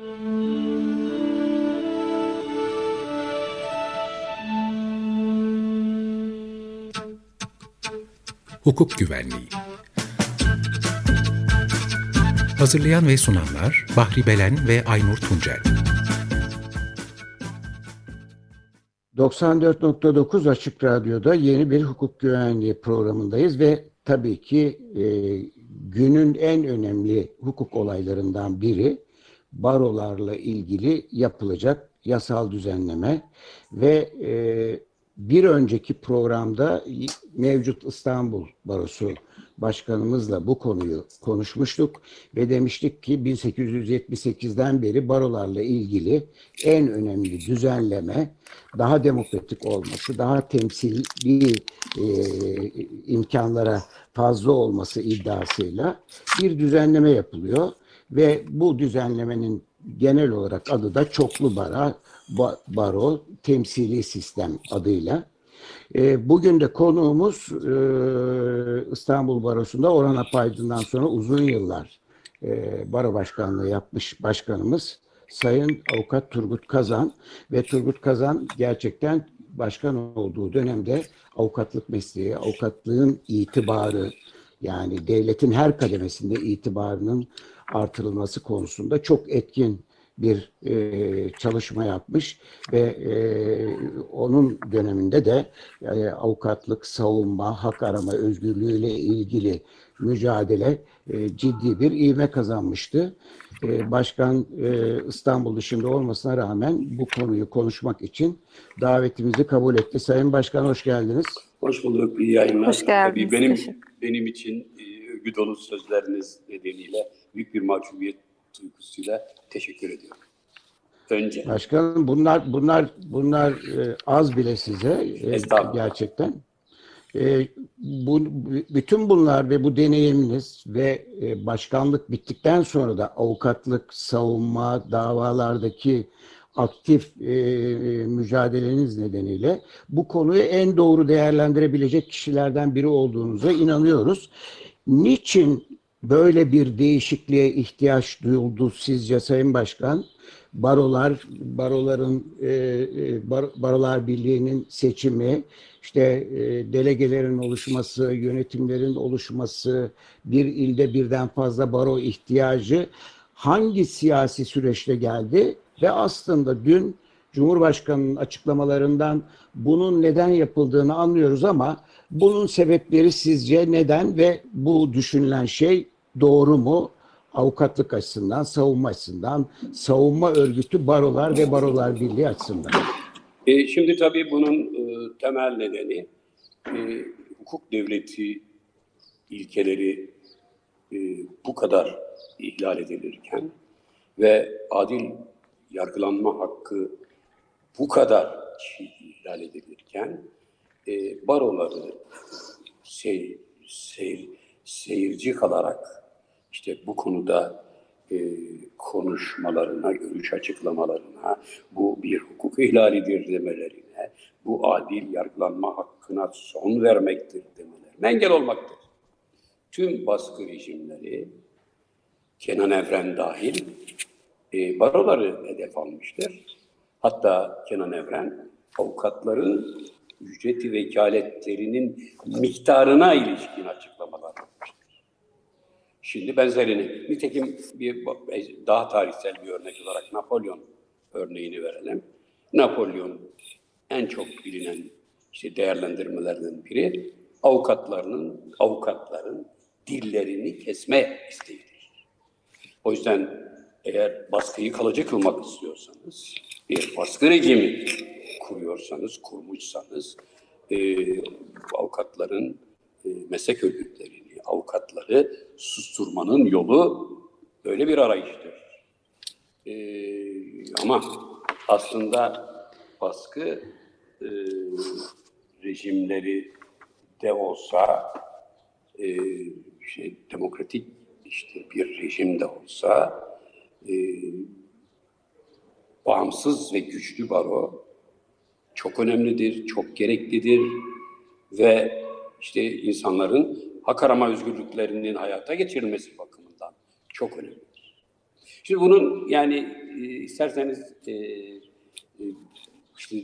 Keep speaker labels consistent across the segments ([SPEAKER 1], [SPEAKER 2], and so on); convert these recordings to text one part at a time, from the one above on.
[SPEAKER 1] Hukuk Güvenliği. Hazırlayan ve sunanlar Bahri Belen ve Aynur Tuncel.
[SPEAKER 2] 94.9 Açık Radyo'da yeni bir hukuk güvenliği programındayız ve tabii ki e, günün en önemli hukuk olaylarından biri barolarla ilgili yapılacak yasal düzenleme ve e, bir önceki programda mevcut İstanbul Barosu Başkanımızla bu konuyu konuşmuştuk ve demiştik ki 1878'den beri barolarla ilgili en önemli düzenleme daha demokratik olması, daha temsili e, imkanlara fazla olması iddiasıyla bir düzenleme yapılıyor ve bu düzenlemenin genel olarak adı da çoklu bara, baro, temsili sistem adıyla. E, bugün de konuğumuz e, İstanbul Barosu'nda Orhan Apaydın'dan sonra uzun yıllar e, baro başkanlığı yapmış başkanımız Sayın Avukat Turgut Kazan ve Turgut Kazan gerçekten başkan olduğu dönemde avukatlık mesleği, avukatlığın itibarı yani devletin her kademesinde itibarının artırılması konusunda çok etkin bir e, çalışma yapmış ve e, onun döneminde de e, avukatlık, savunma, hak arama özgürlüğüyle ilgili mücadele e, ciddi bir ivme kazanmıştı. E, başkan e, İstanbul dışında olmasına rağmen bu konuyu konuşmak için davetimizi kabul etti. Sayın Başkan hoş geldiniz.
[SPEAKER 3] Hoş bulduk, iyi yayınlar.
[SPEAKER 4] Hoş geldiniz.
[SPEAKER 3] Tabii benim, benim için e, övgü dolu sözleriniz nedeniyle büyük bir mahcubiyet duygusuyla teşekkür ediyorum. Önce.
[SPEAKER 2] Başkanım bunlar bunlar bunlar e, az bile size e, gerçekten. E, bu bütün bunlar ve bu deneyiminiz ve e, başkanlık bittikten sonra da avukatlık, savunma, davalardaki aktif e, mücadeleniz nedeniyle bu konuyu en doğru değerlendirebilecek kişilerden biri olduğunuza inanıyoruz. Niçin böyle bir değişikliğe ihtiyaç duyuldu sizce Sayın Başkan? Barolar, baroların e, e, bar, barolar birliğinin seçimi, işte e, delegelerin oluşması, yönetimlerin oluşması, bir ilde birden fazla baro ihtiyacı hangi siyasi süreçte geldi ve aslında dün Cumhurbaşkanı'nın açıklamalarından bunun neden yapıldığını anlıyoruz ama bunun sebepleri sizce neden ve bu düşünülen şey doğru mu? Avukatlık açısından, savunma açısından, savunma örgütü barolar ve barolar birliği açısından.
[SPEAKER 3] E, şimdi tabii bunun e, temel nedeni e, hukuk devleti ilkeleri e, bu kadar ihlal edilirken ve adil yargılanma hakkı bu kadar ihlal edilirken e, baroları seyir, seyir, seyirci kalarak işte bu konuda e, konuşmalarına, görüş açıklamalarına, bu bir hukuk ihlalidir demelerine, bu adil yargılanma hakkına son vermektir demelerine engel olmaktır. Tüm baskı rejimleri, Kenan Evren dahil, e, baroları hedef almıştır. Hatta Kenan Evren, avukatların ücreti vekaletlerinin miktarına ilişkin açıklamalar yapmıştır. Şimdi benzerini, nitekim bir daha tarihsel bir örnek olarak Napolyon örneğini verelim. Napolyon en çok bilinen işte değerlendirmelerden biri avukatlarının, avukatların dillerini kesme isteğidir. O yüzden eğer baskıyı kalıcı kılmak istiyorsanız, bir baskı rejimi kuruyorsanız, kurmuşsanız, e, avukatların e, meslek örgütlerini, avukatları susturmanın yolu böyle bir arayıştır. E, ama aslında baskı e, rejimleri de olsa, e, şey demokratik işte bir rejim de olsa, e, bağımsız ve güçlü baro çok önemlidir, çok gereklidir ve işte insanların hak arama özgürlüklerinin hayata geçirilmesi bakımından çok önemlidir. Şimdi bunun yani e, isterseniz e, e, işte,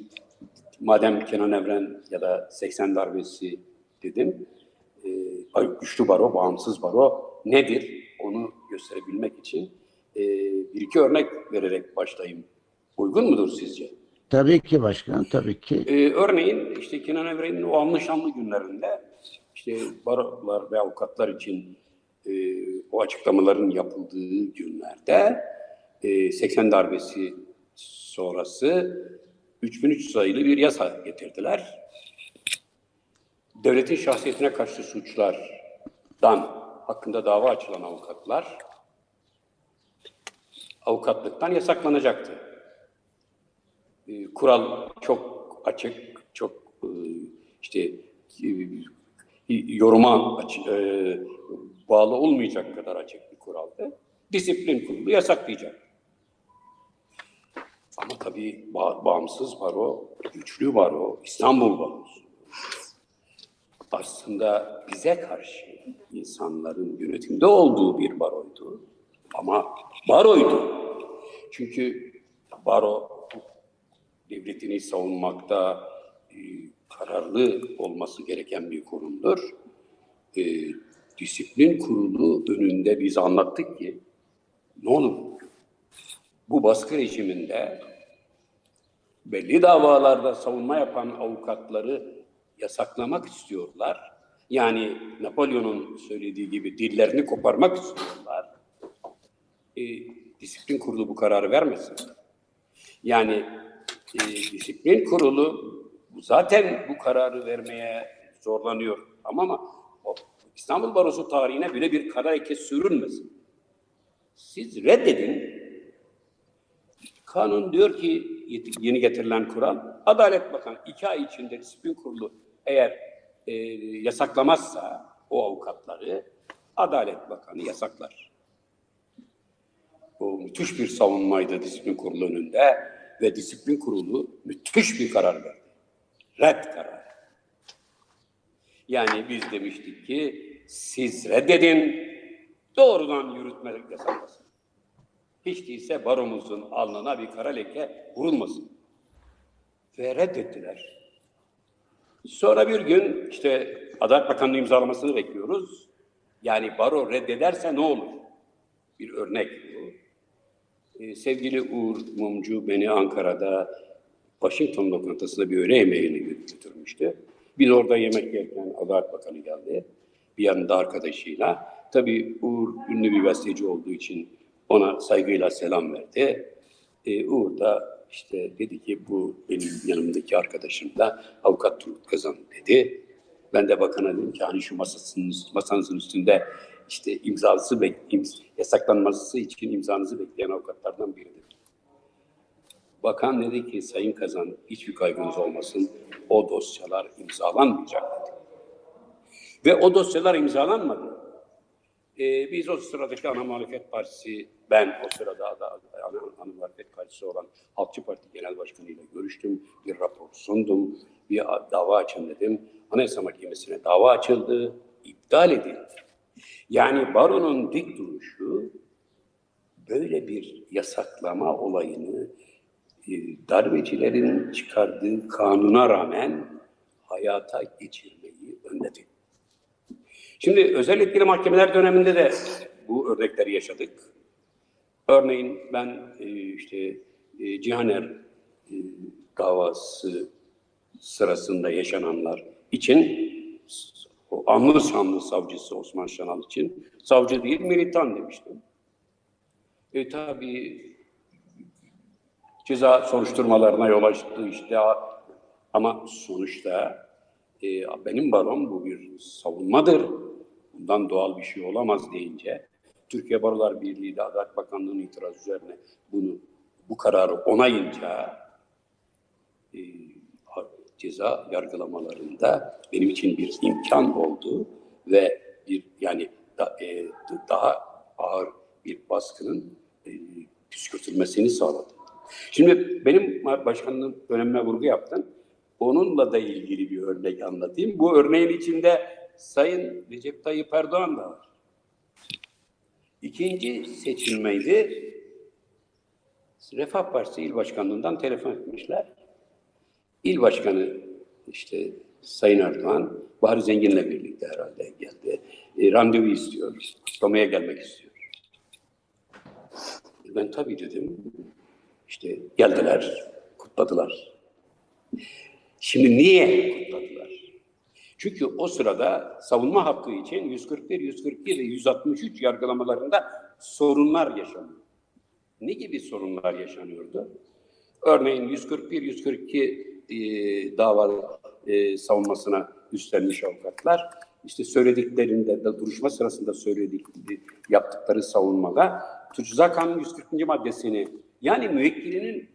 [SPEAKER 3] madem Kenan Evren ya da 80 darbesi dedim, e, güçlü baro, bağımsız baro nedir onu gösterebilmek için e, bir iki örnek vererek başlayayım. Uygun mudur sizce?
[SPEAKER 2] Tabii ki başkan, tabii ki.
[SPEAKER 3] Ee, örneğin işte Kenan Evren'in o anlı şanlı günlerinde işte barolar ve avukatlar için e, o açıklamaların yapıldığı günlerde e, 80 darbesi sonrası 3003 sayılı bir yasa getirdiler. Devletin şahsiyetine karşı suçlardan hakkında dava açılan avukatlar avukatlıktan yasaklanacaktı. E, kural çok açık, çok e, işte e, yoruma açık, bağlı olmayacak kadar açık bir kuraldı. Disiplin kurulu yasaklayacak. Ama tabii bağımsız baro, güçlü baro, İstanbul barosu. Aslında bize karşı insanların yönetimde olduğu bir baroydu. Ama baroydu. Çünkü baro devletini savunmakta e, kararlı olması gereken bir kurumdur. E, disiplin kurulu önünde biz anlattık ki ne olur bu baskı rejiminde belli davalarda savunma yapan avukatları yasaklamak istiyorlar. Yani Napolyon'un söylediği gibi dillerini koparmak istiyorlar. E, disiplin kurulu bu kararı vermesin. Yani e, disiplin kurulu zaten bu kararı vermeye zorlanıyor. Ama, ama o İstanbul Barosu tarihine bile bir kara leke sürülmesin. Siz reddedin. Kanun diyor ki yeni getirilen kural, Adalet Bakanı iki ay içinde disiplin kurulu eğer e, yasaklamazsa o avukatları Adalet Bakanı yasaklar. Bu müthiş bir savunmaydı disiplin kurulu önünde ve disiplin kurulu müthiş bir karar verdi. Red kararı. Yani biz demiştik ki siz reddedin, doğrudan yürütme yasaklasın. Hiç değilse baromuzun alnına bir kara leke vurulmasın. Ve reddettiler. Sonra bir gün işte Adalet Bakanlığı imzalamasını bekliyoruz. Yani baro reddederse ne olur? Bir örnek bu. Ee, sevgili Uğur Mumcu beni Ankara'da Washington lokantasında bir öğle yemeğini götürmüştü. Biz orada yemek yerken Adalet Bakanı geldi. Bir yanında arkadaşıyla. Tabii Uğur ünlü bir gazeteci olduğu için ona saygıyla selam verdi. Ee, Uğur da işte dedi ki bu benim yanımdaki arkadaşım da avukat Turgut Kazan dedi. Ben de bakana dedim ki hani şu masasının, masanızın üstünde işte imzası imz, yasaklanması için imzanızı bekleyen avukatlardan biridir. Bakan dedi ki Sayın Kazan hiçbir kaygınız olmasın o dosyalar imzalanmayacak dedi. Ve o dosyalar imzalanmadı. Ee, biz o sıradaki ana muhalefet partisi, ben o sırada da ana, ana muhalefet partisi olan Halkçı Parti Genel Başkanı ile görüştüm. Bir rapor sundum. Bir dava açın dedim. Anayasa Mahkemesi'ne dava açıldı. iptal edildi. Yani baronun dik duruşu böyle bir yasaklama olayını e, darbecilerin çıkardığı kanuna rağmen hayata geçirmeyi önledi. Şimdi özel etkili mahkemeler döneminde de bu örnekleri yaşadık. Örneğin ben e, işte e, Cihaner davası sırasında yaşananlar için o anlı sanlı savcısı Osman Şanal için savcı değil militan demiştim. E tabi ceza soruşturmalarına yol açtı işte ama sonuçta e, benim barom bu bir savunmadır. Bundan doğal bir şey olamaz deyince Türkiye Barolar Birliği ile Adalet Bakanlığı'nın itiraz üzerine bunu bu kararı onayınca e, ceza yargılamalarında benim için bir imkan oldu ve bir yani da, e, daha ağır bir baskının e, püskürtülmesini sağladı. Şimdi benim başkanlığım dönemine vurgu yaptım. Onunla da ilgili bir örnek anlatayım. Bu örneğin içinde Sayın Recep Tayyip Erdoğan da var. İkinci seçilmeydi. Refah Partisi İl Başkanlığından telefon etmişler. İl Başkanı işte Sayın Erdoğan, Bahri Zengin'le birlikte herhalde geldi. E, randevu istiyor, kutlamaya gelmek istiyor. Ben tabii dedim. İşte geldiler, kutladılar. Şimdi niye kutladılar? Çünkü o sırada savunma hakkı için 141, 142 ve 163 yargılamalarında sorunlar yaşanıyor. Ne gibi sorunlar yaşanıyordu? Örneğin 141, 142 e, dava e, savunmasına üstlenmiş avukatlar işte söylediklerinde de duruşma sırasında söyledikleri yaptıkları savunmada Ceza Kanunu 140. maddesini yani müvekkilinin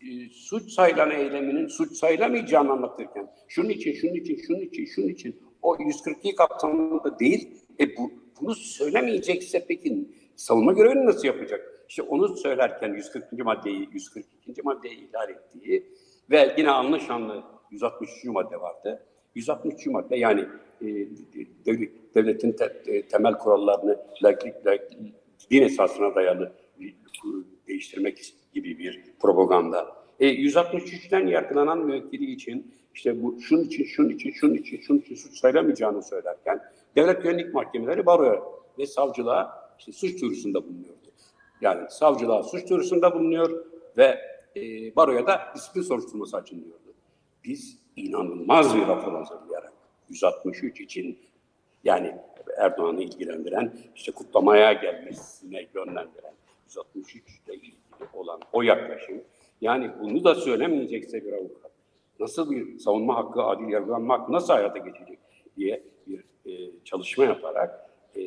[SPEAKER 3] e, suç sayılan eyleminin suç sayılamayacağını anlatırken şunun için, şunun için, şunun için, şunun için o 142 kapsamında değil. E bu, bunu söylemeyecekse peki savunma görevini nasıl yapacak? İşte onu söylerken 140. maddeyi, 142. maddeyi ihlal ettiği ve yine anlaşanlı 163. madde vardı. 163. madde yani e, devletin te, e, temel kurallarını laiklik, laiklik, din esasına dayalı değiştirmek gibi bir propaganda. E, 163'ten yargılanan müvekkili için işte bu şunun için, şunun için, şunun için, şunun için suç sayılamayacağını söylerken devlet güvenlik mahkemeleri baroya ve savcılığa işte suç duyurusunda bulunuyordu. Yani savcılığa suç duyurusunda bulunuyor ve e, baroya da disiplin soruşturması açılıyordu. Biz inanılmaz bir rapor hazırlayarak 163 için yani Erdoğan'ı ilgilendiren, işte kutlamaya gelmesine yönlendiren 163 ile ilgili olan o yaklaşım, yani bunu da söylemeyecekse bir avukat, nasıl bir savunma hakkı, adil yargılanma hakkı nasıl hayata geçecek diye bir e, çalışma yaparak e,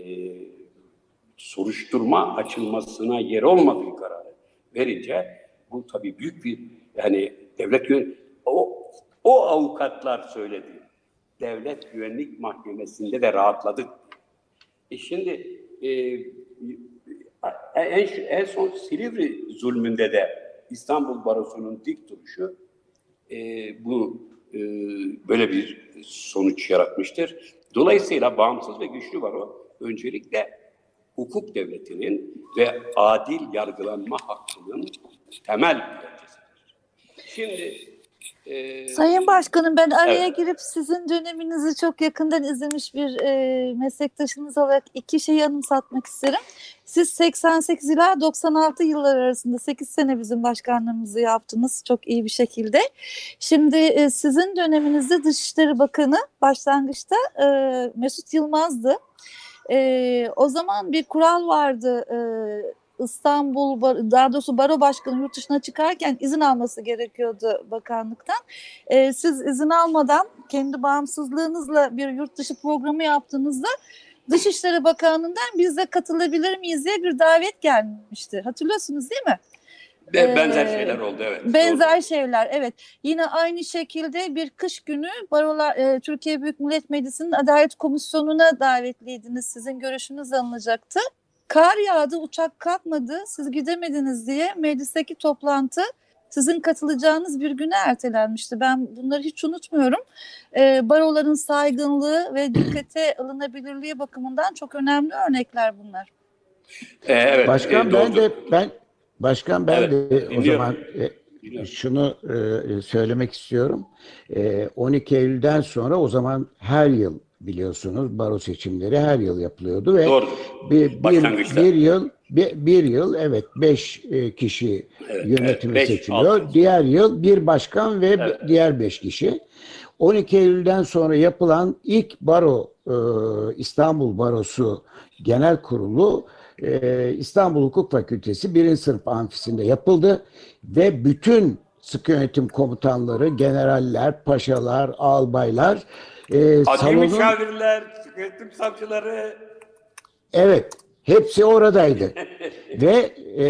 [SPEAKER 3] soruşturma açılmasına yer olmadığı kararı verince bu tabii büyük bir yani devlet o o avukatlar söyledi. Devlet Güvenlik Mahkemesi'nde de rahatladık. E şimdi e, en, en son Silivri zulmünde de İstanbul Barosu'nun dik duruşu e, bu e, böyle bir sonuç yaratmıştır. Dolayısıyla bağımsız ve güçlü baro öncelikle hukuk devletinin ve adil yargılanma hakkının temel güvencesidir. Şimdi
[SPEAKER 4] ee, Sayın Başkanım ben araya evet. girip sizin döneminizi çok yakından izlemiş bir e, meslektaşınız olarak iki şeyi anımsatmak isterim. Siz 88 ila 96 yıllar arasında 8 sene bizim başkanlığımızı yaptınız çok iyi bir şekilde. Şimdi e, sizin döneminizde Dışişleri Bakanı başlangıçta e, Mesut Yılmaz'dı. E, o zaman bir kural vardı e, İstanbul daha doğrusu baro başkanı yurt dışına çıkarken izin alması gerekiyordu bakanlıktan. E, siz izin almadan kendi bağımsızlığınızla bir yurt dışı programı yaptığınızda Dışişleri Bakanlığı'ndan biz de katılabilir miyiz diye bir davet gelmişti. Hatırlıyorsunuz değil mi?
[SPEAKER 3] Benzer ee, şeyler oldu evet.
[SPEAKER 4] Benzer doğru. şeyler evet. Yine aynı şekilde bir kış günü Barolar e, Türkiye Büyük Millet Meclisi'nin Adalet Komisyonu'na davetliydiniz. Sizin görüşünüz alınacaktı. Kar yağdı, uçak kalkmadı, siz gidemediniz diye meclisteki toplantı sizin katılacağınız bir güne ertelenmişti. Ben bunları hiç unutmuyorum. Ee, baroların saygınlığı ve dikkate alınabilirliği bakımından çok önemli örnekler bunlar.
[SPEAKER 2] Ee, evet, başkan e, ben de ben başkan ben evet, de o zaman e, şunu e, söylemek istiyorum. E, 12 Eylül'den sonra o zaman her yıl biliyorsunuz baro seçimleri her yıl yapılıyordu ve Doğru. bir, bir, bir yıl bir, bir yıl evet beş e, kişi evet, yönetimi evet, beş, seçiliyor. Altı. Diğer yıl bir başkan ve evet. diğer beş kişi. 12 Eylül'den sonra yapılan ilk baro e, İstanbul Barosu Genel Kurulu e, İstanbul Hukuk Fakültesi birinci sınıf amfisinde yapıldı ve bütün sıkı yönetim komutanları, generaller, paşalar, albaylar
[SPEAKER 3] e, Adli salonun... yönetim savcıları.
[SPEAKER 2] Evet, hepsi oradaydı. ve e,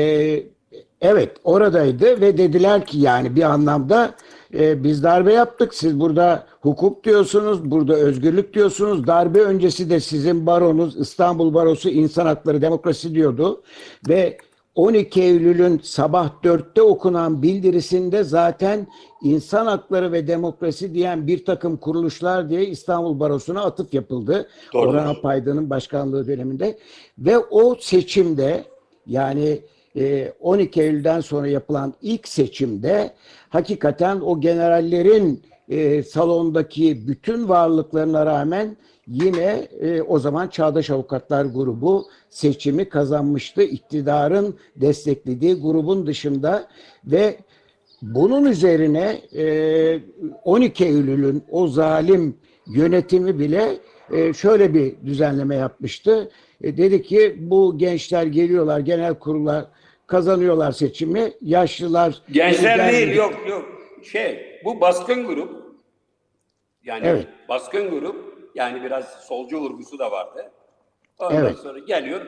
[SPEAKER 2] evet oradaydı ve dediler ki yani bir anlamda e, biz darbe yaptık. Siz burada hukuk diyorsunuz, burada özgürlük diyorsunuz. Darbe öncesi de sizin baronuz İstanbul Barosu insan hakları demokrasi diyordu ve 12 Eylül'ün sabah 4'te okunan bildirisinde zaten insan hakları ve demokrasi diyen bir takım kuruluşlar diye İstanbul Barosu'na atıf yapıldı. Doğru. Orhan Payda'nın başkanlığı döneminde. Ve o seçimde yani e, 12 Eylül'den sonra yapılan ilk seçimde hakikaten o generallerin e, salondaki bütün varlıklarına rağmen yine e, o zaman Çağdaş Avukatlar Grubu seçimi kazanmıştı. İktidarın desteklediği grubun dışında ve bunun üzerine e, 12 Eylül'ün o zalim yönetimi bile e, şöyle bir düzenleme yapmıştı. E, dedi ki bu gençler geliyorlar genel kurula kazanıyorlar seçimi. Yaşlılar
[SPEAKER 3] Gençler
[SPEAKER 2] gelmedi.
[SPEAKER 3] değil yok yok. Şey bu baskın grup yani
[SPEAKER 2] Evet.
[SPEAKER 3] baskın grup yani biraz solcu vurgusu da vardı. Ondan
[SPEAKER 2] Evet.
[SPEAKER 3] sonra geliyor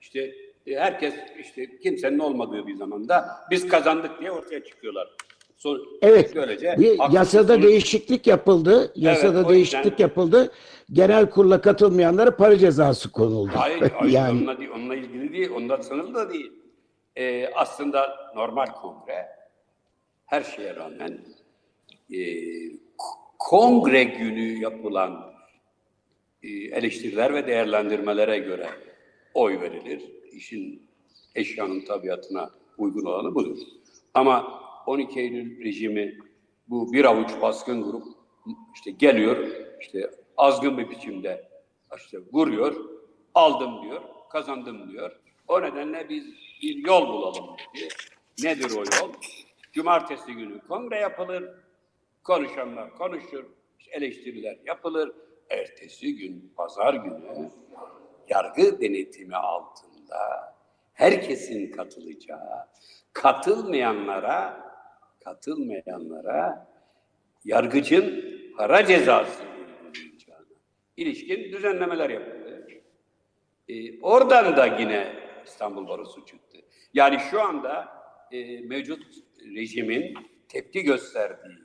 [SPEAKER 3] işte e, herkes işte kimsenin olmadığı bir zamanda biz kazandık diye ortaya çıkıyorlar. Sonra
[SPEAKER 2] Evet.
[SPEAKER 3] böylece
[SPEAKER 2] Bir yasada
[SPEAKER 3] sonuç-
[SPEAKER 2] değişiklik yapıldı. Yasada
[SPEAKER 3] o
[SPEAKER 2] değişiklik
[SPEAKER 3] yüzden-
[SPEAKER 2] yapıldı. Genel kurula katılmayanlara para cezası konuldu.
[SPEAKER 3] Hayır, hayır
[SPEAKER 2] yani
[SPEAKER 3] onunla, değil, onunla ilgili değil, ondan sınırlı da değil. Ee, aslında normal kongre her şeye rağmen e, kongre günü yapılan eleştiriler ve değerlendirmelere göre oy verilir. İşin eşyanın tabiatına uygun olanı budur. Ama 12 Eylül rejimi bu bir avuç baskın grup işte geliyor işte azgın bir biçimde işte vuruyor, aldım diyor, kazandım diyor. O nedenle biz bir yol bulalım dedi. Nedir o yol? Cumartesi günü kongre yapılır, konuşanlar konuşur, eleştiriler yapılır. Ertesi gün, pazar günü yargı denetimi altında herkesin katılacağı, katılmayanlara katılmayanlara yargıcın para cezası uygulayacağına ilişkin düzenlemeler yapıldı. Ee, oradan da yine İstanbul Barosu çıktı. Yani şu anda e, mevcut rejimin tepki gösterdiği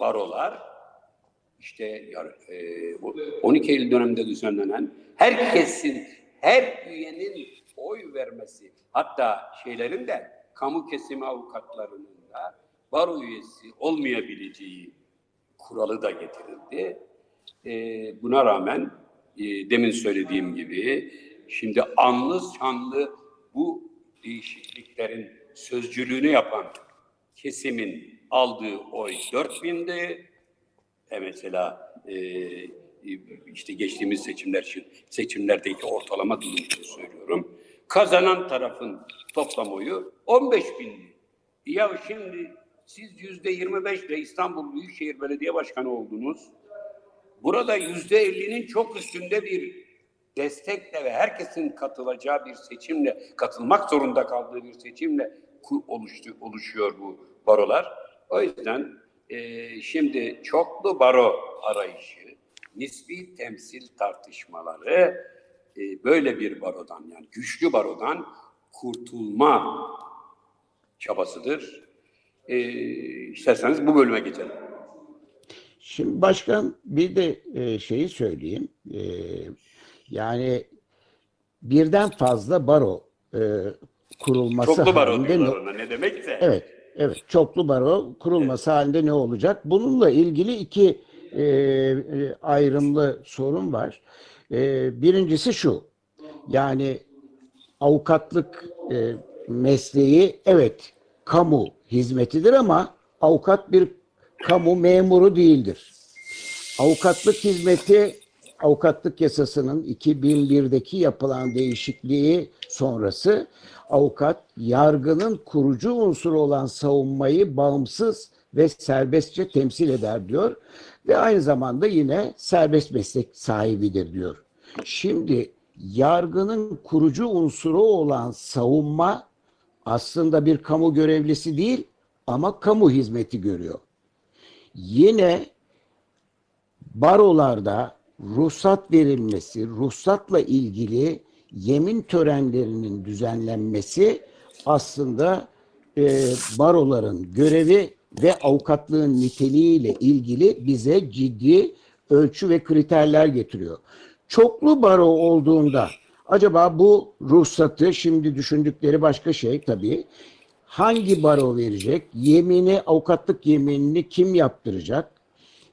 [SPEAKER 3] barolar işte e, bu 12 Eylül döneminde düzenlenen herkesin, her üyenin oy vermesi, hatta şeylerin de kamu kesimi avukatlarının da baro üyesi olmayabileceği kuralı da getirildi. E, buna rağmen e, demin söylediğim gibi şimdi anlı şanlı bu değişikliklerin sözcülüğünü yapan kesimin aldığı oy 4000'di. E mesela e, işte geçtiğimiz seçimler için seçimlerdeki ortalama durum için söylüyorum. Kazanan tarafın toplam oyu 15 bindi. Ya şimdi siz yüzde 25 ile İstanbul Büyükşehir Belediye Başkanı oldunuz. Burada yüzde 50'nin çok üstünde bir destekle ve herkesin katılacağı bir seçimle, katılmak zorunda kaldığı bir seçimle oluştu, oluşuyor bu barolar. O yüzden e, şimdi çoklu baro arayışı, nispi temsil tartışmaları e, böyle bir barodan yani güçlü barodan kurtulma çabasıdır. E, isterseniz bu bölüme geçelim.
[SPEAKER 2] Şimdi başkan bir de e, şeyi söyleyeyim. E, yani birden fazla baro e, kurulması
[SPEAKER 3] Çoklu baro
[SPEAKER 2] halinde ne-
[SPEAKER 3] ona ne demekse.
[SPEAKER 2] Evet, evet. Çoklu baro kurulması halinde ne olacak? Bununla ilgili iki e, e, ayrımlı sorun var. E, birincisi şu. Yani avukatlık e, mesleği evet kamu hizmetidir ama avukat bir kamu memuru değildir. Avukatlık hizmeti avukatlık yasasının 2001'deki yapılan değişikliği sonrası avukat yargının kurucu unsuru olan savunmayı bağımsız ve serbestçe temsil eder diyor ve aynı zamanda yine serbest meslek sahibidir diyor. Şimdi yargının kurucu unsuru olan savunma aslında bir kamu görevlisi değil ama kamu hizmeti görüyor. Yine barolarda ruhsat verilmesi, ruhsatla ilgili yemin törenlerinin düzenlenmesi aslında e, baroların görevi ve avukatlığın niteliğiyle ilgili bize ciddi ölçü ve kriterler getiriyor. Çoklu baro olduğunda acaba bu ruhsatı şimdi düşündükleri başka şey tabii. Hangi baro verecek? Yemini, avukatlık yeminini kim yaptıracak?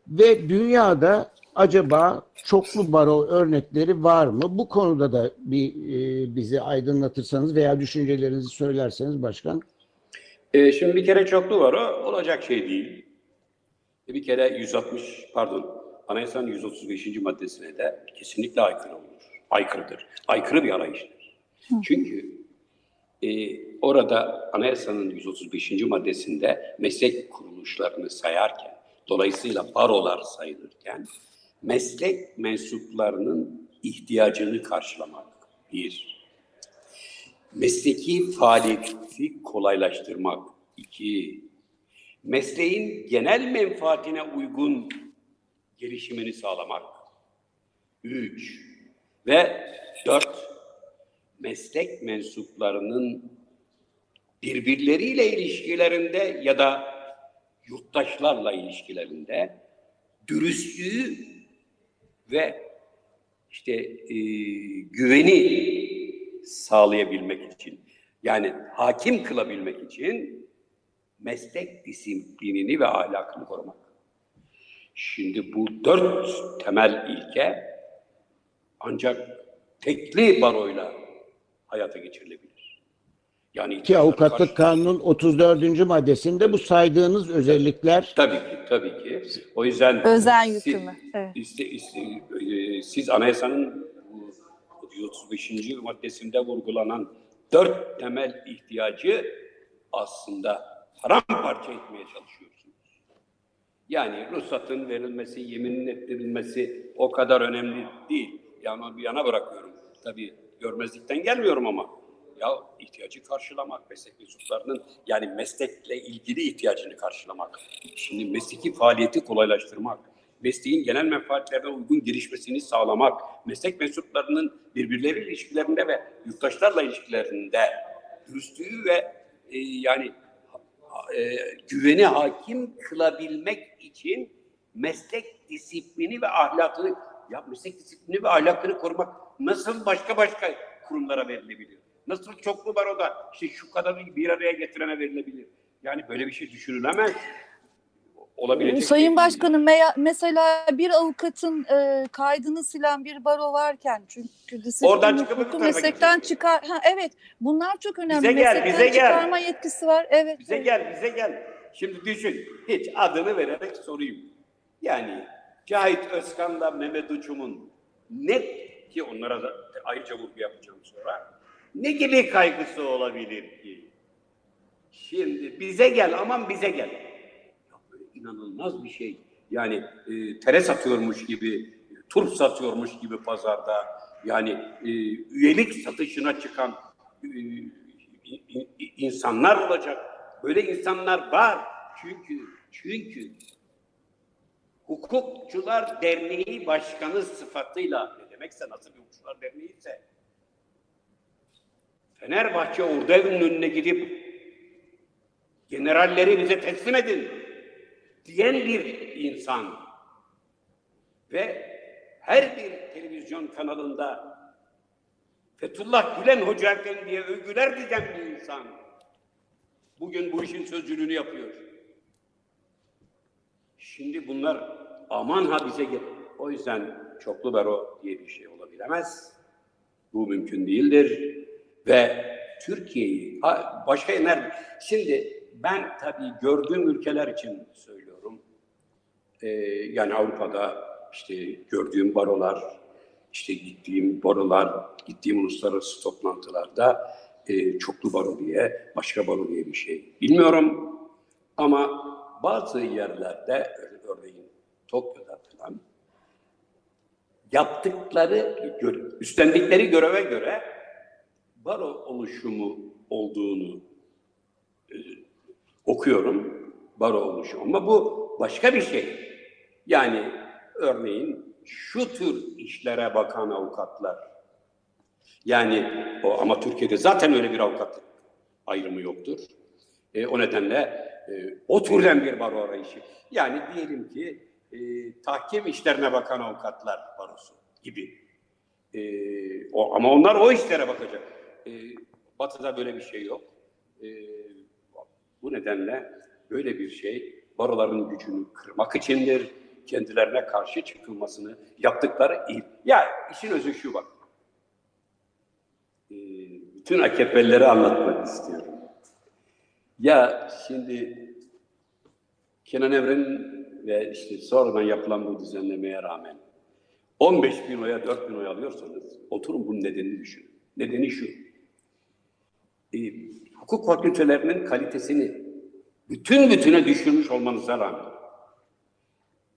[SPEAKER 2] Ve dünyada acaba çoklu baro örnekleri var mı? Bu konuda da bir e, bizi aydınlatırsanız veya düşüncelerinizi söylerseniz başkan.
[SPEAKER 3] Ee, şimdi bir kere çoklu var o olacak şey değil. E, Bir kere 160 pardon Anayasanın 135. maddesine de kesinlikle aykırı olur. Aykırıdır. Aykırı bir arayıştır. Çünkü e, orada anayasanın 135. maddesinde meslek kuruluşlarını sayarken, dolayısıyla barolar sayılırken, meslek mensuplarının ihtiyacını karşılamak bir. Mesleki faaliyeti kolaylaştırmak iki. Mesleğin genel menfaatine uygun gelişimini sağlamak. Üç. Ve dört meslek mensuplarının birbirleriyle ilişkilerinde ya da yurttaşlarla ilişkilerinde dürüstlüğü ve işte e, güveni sağlayabilmek için yani hakim kılabilmek için meslek disiplinini ve ahlakını korumak. Şimdi bu dört temel ilke ancak tekli baroyla hayata geçirilebilir. Yani
[SPEAKER 2] Ki avukatlık kanunun 34. maddesinde bu saydığınız özellikler
[SPEAKER 3] Tabii ki, tabii ki. O yüzden
[SPEAKER 4] Özen
[SPEAKER 3] siz-
[SPEAKER 4] yükümü, evet.
[SPEAKER 3] iste- iste- e, siz anayasanın bu 35. maddesinde vurgulanan dört temel ihtiyacı aslında paramparça etmeye çalışıyorsunuz. Yani ruhsatın verilmesi, yeminin ettirilmesi o kadar önemli değil. Yani onu bir yana bırakıyorum. Tabii görmezlikten gelmiyorum ama ya ihtiyacı karşılamak, meslek mensuplarının yani meslekle ilgili ihtiyacını karşılamak. Şimdi mesleki faaliyeti kolaylaştırmak, mesleğin genel menfaatlerine uygun gelişmesini sağlamak, meslek mensuplarının birbirleriyle ilişkilerinde ve yurttaşlarla ilişkilerinde dürüstlüğü ve e, yani e, güveni hakim kılabilmek için meslek disiplini ve ahlakını ya meslek disiplini ve ahlakını korumak nasıl başka başka kurumlara verilebilir? Nasıl çoklu baroda işte şu kadarı bir araya getirene verilebilir? Yani böyle bir şey düşünülemez. Olabilecek şey
[SPEAKER 4] Sayın
[SPEAKER 3] değil.
[SPEAKER 4] Başkanım meya- mesela bir avukatın e, kaydını silen bir baro varken çünkü
[SPEAKER 3] Oradan çıkıp
[SPEAKER 4] hukuku meslekten çıkar. Ha, evet bunlar çok önemli.
[SPEAKER 3] Bize gel,
[SPEAKER 4] meslekten
[SPEAKER 3] bize gel.
[SPEAKER 4] çıkarma yetkisi var. Evet.
[SPEAKER 3] Bize gel, bize gel. Şimdi düşün, hiç adını vererek sorayım. Yani Cahit Özkan'la Mehmet Uçum'un ne ki onlara da ayrıca vurgu yapacağım sonra. Ne gibi kaygısı olabilir ki? Şimdi bize gel, aman bize gel. Ya böyle inanılmaz bir şey. Yani e, tere satıyormuş gibi, turp satıyormuş gibi pazarda. Yani e, üyelik satışına çıkan e, insanlar olacak. Böyle insanlar var. Çünkü çünkü Hukukçular Derneği Başkanı sıfatıyla ne demekse nasıl bir hukukçular derneği ise Fenerbahçe orada evinin önüne gidip generalleri bize teslim edin diyen bir insan ve her bir televizyon kanalında Fethullah Gülen Hoca Efendi'ye övgüler dizen bir insan bugün bu işin sözcülüğünü yapıyor. Şimdi bunlar aman ha bize gel. O yüzden çoklu baro diye bir şey olabilemez. Bu mümkün değildir. Ve Türkiye'yi başka nerede? Şimdi ben tabii gördüğüm ülkeler için söylüyorum. Ee, yani Avrupa'da işte gördüğüm barolar, işte gittiğim barolar, gittiğim uluslararası toplantılarda e, çoklu baro diye, başka baro diye bir şey. Bilmiyorum ama bazı yerlerde örneğin Tokyo'da falan yaptıkları, üstlendikleri göreve göre baro oluşumu olduğunu e, okuyorum. Baro oluşumu. Ama bu başka bir şey. Yani örneğin şu tür işlere bakan avukatlar yani o ama Türkiye'de zaten öyle bir avukatlık ayrımı yoktur. E, o nedenle e, o türden bir baro arayışı. Yani diyelim ki e, tahkim işlerine bakan avukatlar barosu gibi. E, o, ama onlar o işlere bakacak. E, batı'da böyle bir şey yok. E, bu nedenle böyle bir şey baroların gücünü kırmak içindir. kendilerine karşı çıkılmasını yaptıkları iyi. Ya işin özü şu bak. Ee, bütün AKP'lileri anlatmak istiyorum. Ya şimdi Kenan Evren ve işte sonradan yapılan bu düzenlemeye rağmen 15 bin oya 4 bin oy alıyorsanız oturun bunun nedenini düşünün. Nedeni şu. Ee, hukuk fakültelerinin kalitesini bütün bütüne düşürmüş olmanıza rağmen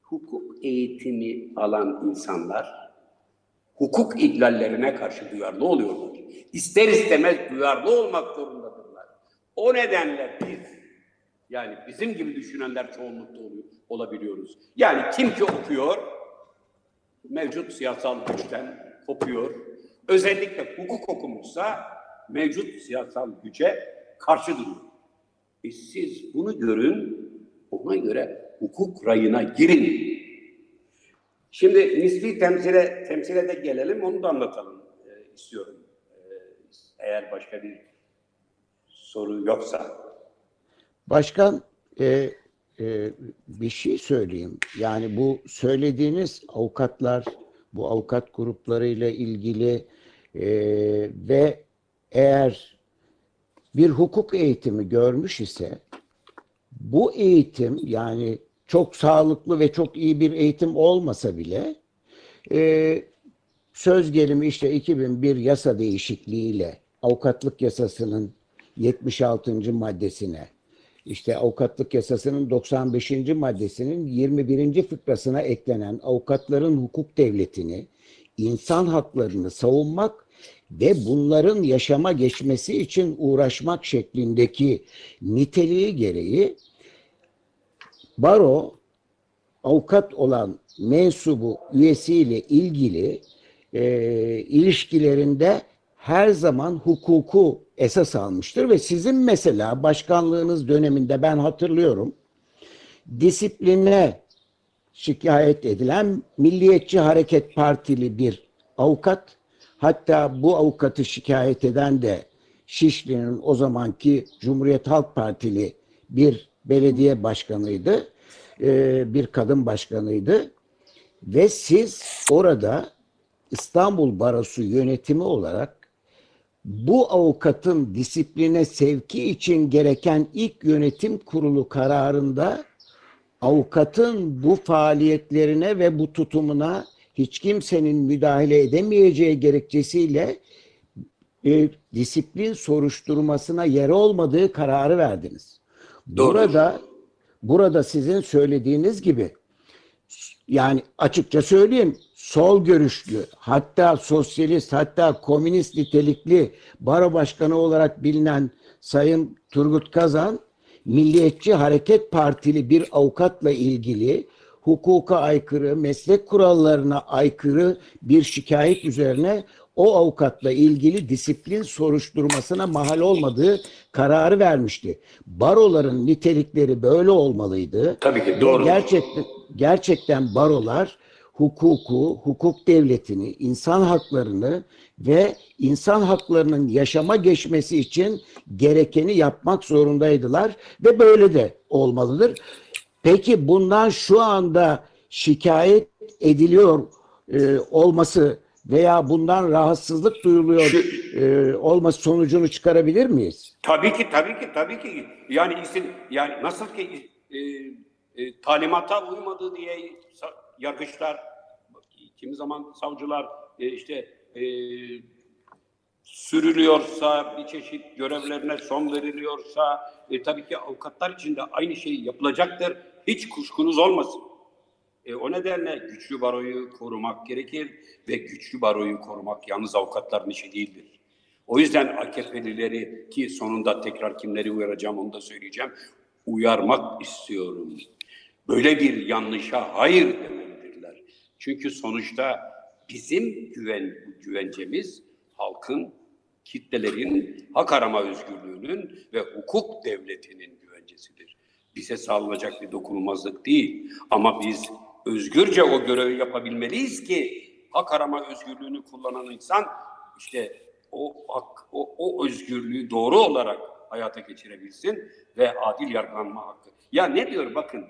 [SPEAKER 3] hukuk eğitimi alan insanlar hukuk ihlallerine karşı duyarlı oluyorlar. İster istemez duyarlı olmak zorundadırlar. O nedenle biz yani bizim gibi düşünenler çoğunlukta oluyor, olabiliyoruz. Yani kim ki okuyor, mevcut siyasal güçten kopuyor. Özellikle hukuk okumuşsa mevcut siyasal güce karşı duruyor. E siz bunu görün, ona göre hukuk rayına girin. Şimdi nispi temsile, temsile de gelelim, onu da anlatalım e, istiyorum. E, eğer başka bir soru yoksa.
[SPEAKER 2] Başkan e, e, bir şey söyleyeyim. Yani bu söylediğiniz avukatlar, bu avukat gruplarıyla ilgili e, ve eğer bir hukuk eğitimi görmüş ise bu eğitim yani çok sağlıklı ve çok iyi bir eğitim olmasa bile e, söz gelimi işte 2001 yasa değişikliğiyle avukatlık yasasının 76. maddesine işte avukatlık yasasının 95. maddesinin 21. fıkrasına eklenen avukatların hukuk devletini, insan haklarını savunmak ve bunların yaşama geçmesi için uğraşmak şeklindeki niteliği gereği baro avukat olan mensubu üyesiyle ilgili e, ilişkilerinde her zaman hukuku esas almıştır ve sizin mesela başkanlığınız döneminde ben hatırlıyorum disipline şikayet edilen Milliyetçi Hareket Partili bir avukat hatta bu avukatı şikayet eden de Şişli'nin o zamanki Cumhuriyet Halk Partili bir belediye başkanıydı. Ee, bir kadın başkanıydı. Ve siz orada İstanbul Barosu yönetimi olarak bu avukatın disipline sevki için gereken ilk yönetim kurulu kararında avukatın bu faaliyetlerine ve bu tutumuna hiç kimsenin müdahale edemeyeceği gerekçesiyle e, disiplin soruşturmasına yer olmadığı kararı verdiniz.
[SPEAKER 3] Doğru.
[SPEAKER 2] Burada burada sizin söylediğiniz gibi yani açıkça söyleyeyim sol görüşlü hatta sosyalist hatta komünist nitelikli baro başkanı olarak bilinen Sayın Turgut Kazan Milliyetçi Hareket Partili bir avukatla ilgili hukuka aykırı, meslek kurallarına aykırı bir şikayet üzerine o avukatla ilgili disiplin soruşturmasına mahal olmadığı kararı vermişti. Baroların nitelikleri böyle olmalıydı.
[SPEAKER 3] Tabii ki doğru.
[SPEAKER 2] Gerçekten gerçekten barolar hukuku, hukuk devletini, insan haklarını ve insan haklarının yaşama geçmesi için gerekeni yapmak zorundaydılar ve böyle de olmalıdır. Peki bundan şu anda şikayet ediliyor e, olması veya bundan rahatsızlık duyuluyor
[SPEAKER 3] Şu-
[SPEAKER 2] e, olması sonucunu çıkarabilir miyiz?
[SPEAKER 3] Tabii ki, tabii ki, tabii ki. Yani yani nasıl ki e, e, talimata uymadı diye yargıçlar, kimi zaman savcılar e, işte e, sürülüyorsa, bir çeşit görevlerine son veriliyorsa, e, tabii ki avukatlar için de aynı şey yapılacaktır. Hiç kuşkunuz olmasın. E, o nedenle güçlü baroyu korumak gerekir ve güçlü baroyu korumak yalnız avukatların işi değildir. O yüzden AKP'lileri ki sonunda tekrar kimleri uyaracağım onu da söyleyeceğim. Uyarmak istiyorum. Böyle bir yanlışa hayır demelidirler. Çünkü sonuçta bizim güven, güvencemiz halkın, kitlelerin hak arama özgürlüğünün ve hukuk devletinin güvencesidir. Bize sağlanacak bir dokunulmazlık değil. Ama biz özgürce o görevi yapabilmeliyiz ki hak arama özgürlüğünü kullanan insan işte o hak, o, o özgürlüğü doğru olarak hayata geçirebilsin ve adil yargılanma hakkı. Ya ne diyor bakın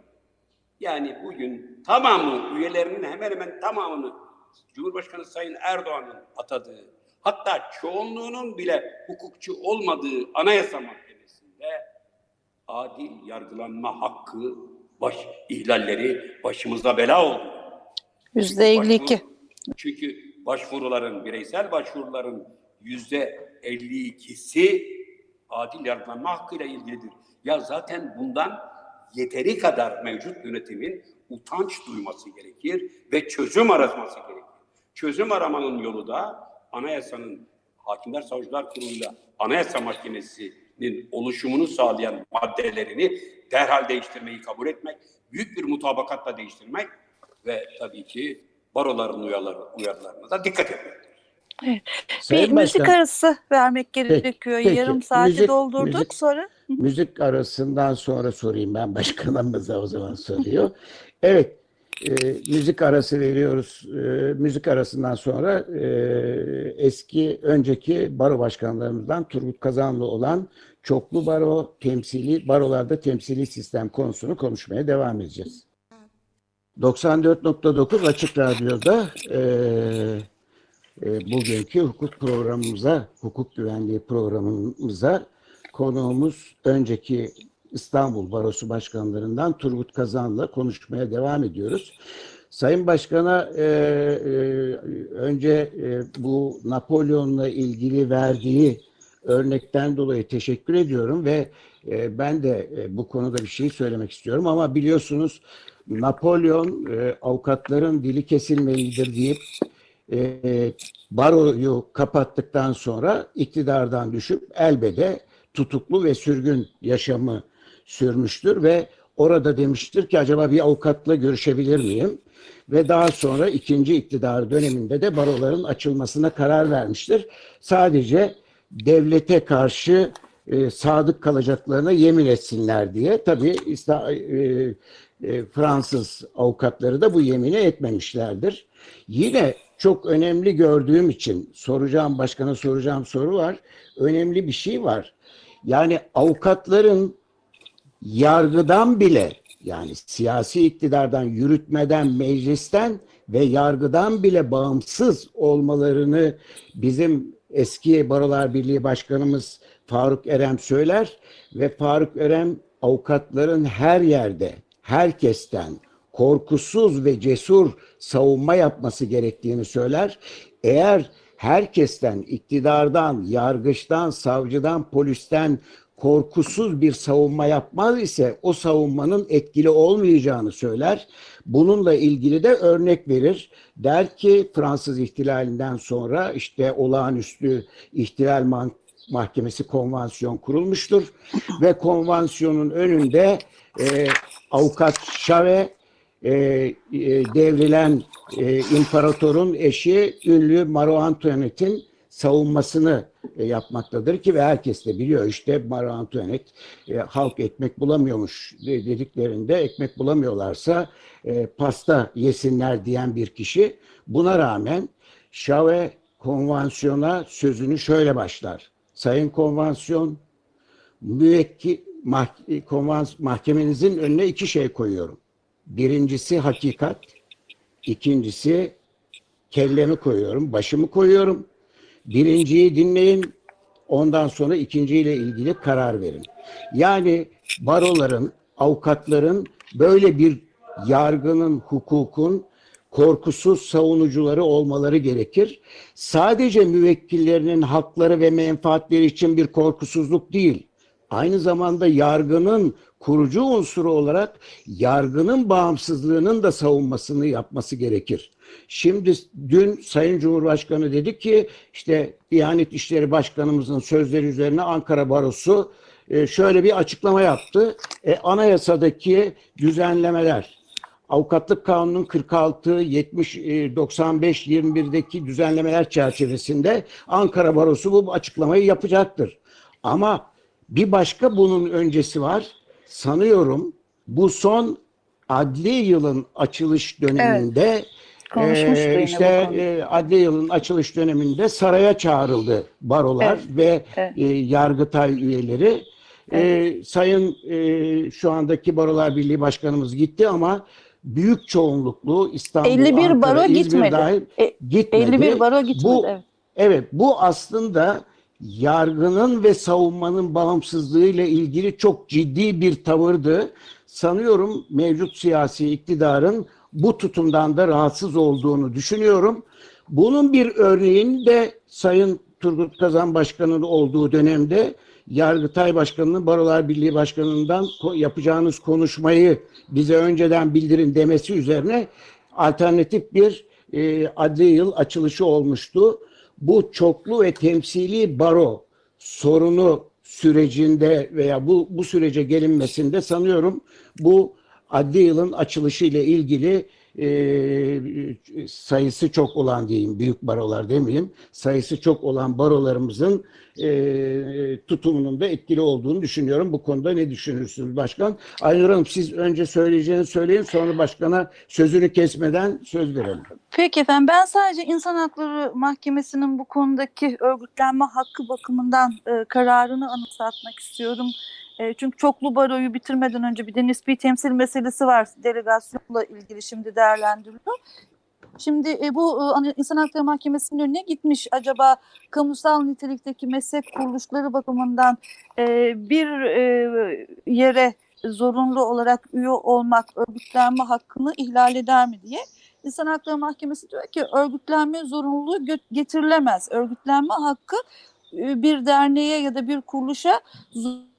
[SPEAKER 3] Yani bugün tamamı, üyelerinin hemen hemen tamamını Cumhurbaşkanı Sayın Erdoğan'ın atadığı, hatta çoğunluğunun bile hukukçu olmadığı Anayasa Mahkemesi'nde adil yargılanma hakkı baş ihlalleri başımıza bela oldu.
[SPEAKER 4] Yüzde 52.
[SPEAKER 3] Başvuru- çünkü başvuruların, bireysel başvuruların yüzde 52'si adil yargılanma hakkıyla ilgilidir. Ya zaten bundan yeteri kadar mevcut yönetimin utanç duyması gerekir ve çözüm araması gerekir. Çözüm aramanın yolu da anayasanın Hakimler Savcılar Kurulu'yla Anayasa Mahkemesi'nin oluşumunu sağlayan maddelerini derhal değiştirmeyi kabul etmek, büyük bir mutabakatla değiştirmek ve tabii ki baroların uyarıları, uyarılarına da dikkat etmek.
[SPEAKER 2] Sayın
[SPEAKER 4] bir müzik
[SPEAKER 2] Başkan,
[SPEAKER 4] arası vermek gerekiyor.
[SPEAKER 2] peki.
[SPEAKER 4] Yarım saati
[SPEAKER 2] Müzik-
[SPEAKER 4] doldurduk
[SPEAKER 2] müzik-
[SPEAKER 4] sonra.
[SPEAKER 2] müzik arasından sonra sorayım ben başkanımıza o zaman soruyor. Evet, e, müzik arası veriyoruz. E, müzik arasından sonra e, eski önceki baro başkanlarımızdan Turgut Kazanlı olan çoklu baro temsili, barolarda temsili sistem konusunu konuşmaya devam edeceğiz. 94.9 Açık Radyo'da e, e, bugünkü hukuk programımıza, hukuk güvenliği programımıza konuğumuz önceki İstanbul Barosu Başkanlarından Turgut Kazan'la konuşmaya devam ediyoruz. Sayın Başkan'a e, e, önce e, bu Napolyon'la ilgili verdiği örnekten dolayı teşekkür ediyorum ve e, ben de e, bu konuda bir şey söylemek istiyorum ama biliyorsunuz Napolyon e, avukatların dili kesilmelidir deyip e, baroyu kapattıktan sonra iktidardan düşüp elbede tutuklu ve sürgün yaşamı sürmüştür ve orada demiştir ki acaba bir avukatla görüşebilir miyim? Ve daha sonra ikinci iktidar döneminde de baroların açılmasına karar vermiştir. Sadece devlete karşı e, sadık kalacaklarına yemin etsinler diye. Tabii e, e, Fransız avukatları da bu yemini etmemişlerdir. Yine çok önemli gördüğüm için soracağım başkana soracağım soru var. Önemli bir şey var. Yani avukatların yargıdan bile yani siyasi iktidardan, yürütmeden, meclisten ve yargıdan bile bağımsız olmalarını bizim eski Barolar Birliği Başkanımız Faruk Erem söyler ve Faruk Erem avukatların her yerde, herkesten korkusuz ve cesur savunma yapması gerektiğini söyler. Eğer herkesten, iktidardan, yargıçtan, savcıdan, polisten korkusuz bir savunma yapmaz ise o savunmanın etkili olmayacağını söyler. Bununla ilgili de örnek verir. Der ki Fransız ihtilalinden sonra işte olağanüstü ihtilal mahkemesi konvansiyon kurulmuştur ve konvansiyonun önünde e, avukat Şave e, e, devrilen e, imparatorun eşi ünlü Marie Antoinette'in savunmasını e, yapmaktadır ki ve herkes de biliyor işte Marie Antoinette e, halk ekmek bulamıyormuş de- dediklerinde ekmek bulamıyorlarsa e, pasta yesinler diyen bir kişi. Buna rağmen Şave konvansiyona sözünü şöyle başlar. Sayın konvansiyon müvekkil mah- konvans- mahkemenizin önüne iki şey koyuyorum. Birincisi hakikat, ikincisi kellemi koyuyorum, başımı koyuyorum. Birinciyi dinleyin, ondan sonra ikinciyle ilgili karar verin. Yani baroların, avukatların böyle bir yargının, hukukun korkusuz savunucuları olmaları gerekir. Sadece müvekkillerinin hakları ve menfaatleri için bir korkusuzluk değil. Aynı zamanda yargının kurucu unsuru olarak yargının bağımsızlığının da savunmasını yapması gerekir. Şimdi dün Sayın Cumhurbaşkanı dedi ki işte Diyanet İşleri Başkanımızın sözleri üzerine Ankara Barosu e, şöyle bir açıklama yaptı. E, anayasadaki düzenlemeler Avukatlık Kanunu'nun 46, 70, e, 95, 21'deki düzenlemeler çerçevesinde Ankara Barosu bu açıklamayı yapacaktır. Ama bir başka bunun öncesi var. Sanıyorum bu son adli yılın açılış döneminde
[SPEAKER 4] Konuşmuştu
[SPEAKER 2] e,
[SPEAKER 4] yine
[SPEAKER 2] işte e, adli yılın açılış döneminde saraya çağrıldı barolar
[SPEAKER 4] Evet,
[SPEAKER 2] ve
[SPEAKER 4] evet.
[SPEAKER 2] e, yargıtay üyeleri e, sayın e, şu andaki Barolar Birliği Başkanımız gitti ama büyük çoğunluklu İstanbul,
[SPEAKER 4] 51
[SPEAKER 2] Ankara,
[SPEAKER 4] baro
[SPEAKER 2] İzmir
[SPEAKER 4] gitmedi.
[SPEAKER 2] dahil
[SPEAKER 4] E,
[SPEAKER 2] gitmedi.
[SPEAKER 4] 51 baro gitmedi.
[SPEAKER 2] Bu,
[SPEAKER 4] evet.
[SPEAKER 2] Evet, bu aslında yargının ve savunmanın bağımsızlığıyla ilgili çok ciddi bir tavırdı. Sanıyorum mevcut siyasi iktidarın bu tutumdan da rahatsız olduğunu düşünüyorum. Bunun bir örneğini de Sayın Turgut Kazan Başkanı'nın olduğu dönemde Yargıtay Başkanı'nın Barolar Birliği Başkanı'ndan yapacağınız konuşmayı bize önceden bildirin demesi üzerine alternatif bir e, adli yıl açılışı olmuştu. Bu çoklu ve temsili baro sorunu sürecinde veya bu bu sürece gelinmesinde sanıyorum bu adli yılın açılışı ile ilgili e, sayısı çok olan diyeyim büyük barolar demeyeyim sayısı çok olan barolarımızın e, tutumunun da etkili olduğunu düşünüyorum. Bu konuda ne düşünürsünüz başkan? Aynur Hanım siz önce söyleyeceğini söyleyin sonra başkana sözünü kesmeden söz verelim.
[SPEAKER 4] Peki efendim ben sadece İnsan Hakları Mahkemesi'nin bu konudaki örgütlenme hakkı bakımından e, kararını anımsatmak istiyorum. E, çünkü çoklu baroyu bitirmeden önce bir de nispi temsil meselesi var. Delegasyonla ilgili şimdi değerlendiriliyor. Şimdi e, bu e, İnsan Hakları Mahkemesi'nin önüne gitmiş. Acaba kamusal nitelikteki meslek kuruluşları bakımından e, bir yere zorunlu olarak üye olmak örgütlenme hakkını ihlal eder mi diye. İnsan Hakları Mahkemesi diyor ki örgütlenme zorunluluğu getirilemez. Örgütlenme hakkı bir derneğe ya da bir kuruluşa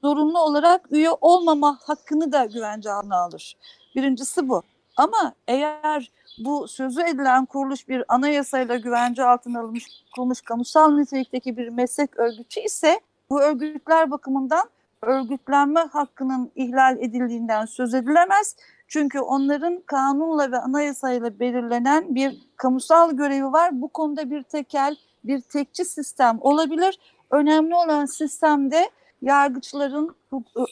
[SPEAKER 4] zorunlu olarak üye olmama hakkını da güvence altına alır. Birincisi bu. Ama eğer bu sözü edilen kuruluş bir anayasayla güvence altına alınmış kurulmuş kamusal nitelikteki bir meslek örgütü ise bu örgütler bakımından örgütlenme hakkının ihlal edildiğinden söz edilemez. Çünkü onların kanunla ve anayasayla belirlenen bir kamusal görevi var. Bu konuda bir tekel, bir tekçi sistem olabilir. Önemli olan sistemde yargıçların,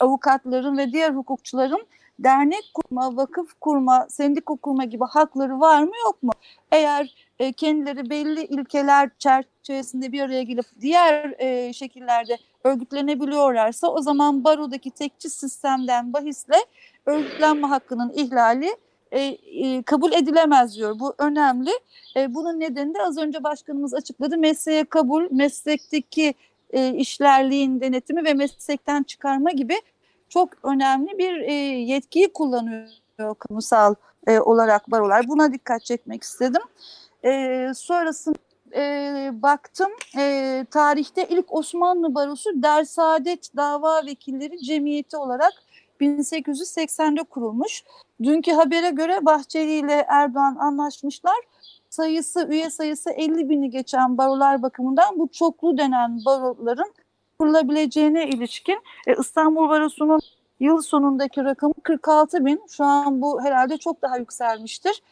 [SPEAKER 4] avukatların ve diğer hukukçuların dernek kurma, vakıf kurma, sendika kurma gibi hakları var mı yok mu? Eğer e, kendileri belli ilkeler çerçevesinde bir araya gelip diğer e, şekillerde örgütlenebiliyorlarsa o zaman barodaki tekçi sistemden bahisle örgütlenme hakkının ihlali e, e, kabul edilemez diyor. Bu önemli. E, bunun nedeni de az önce başkanımız açıkladı. Mesleğe kabul, meslekteki e, işlerliğin denetimi ve meslekten çıkarma gibi çok önemli bir e, yetkiyi kullanıyor kamusal e, olarak barolar. Buna dikkat çekmek istedim. E, sonrasında e, baktım e, tarihte ilk Osmanlı Barosu Dersaadet Dava Vekilleri Cemiyeti olarak 1880'de kurulmuş. Dünkü habere göre Bahçeli ile Erdoğan anlaşmışlar. Sayısı, üye sayısı 50 bini geçen barolar bakımından bu çoklu denen baroların kurulabileceğine ilişkin e, İstanbul Barosu'nun yıl sonundaki rakamı 46 bin. Şu an bu herhalde çok daha yükselmiştir.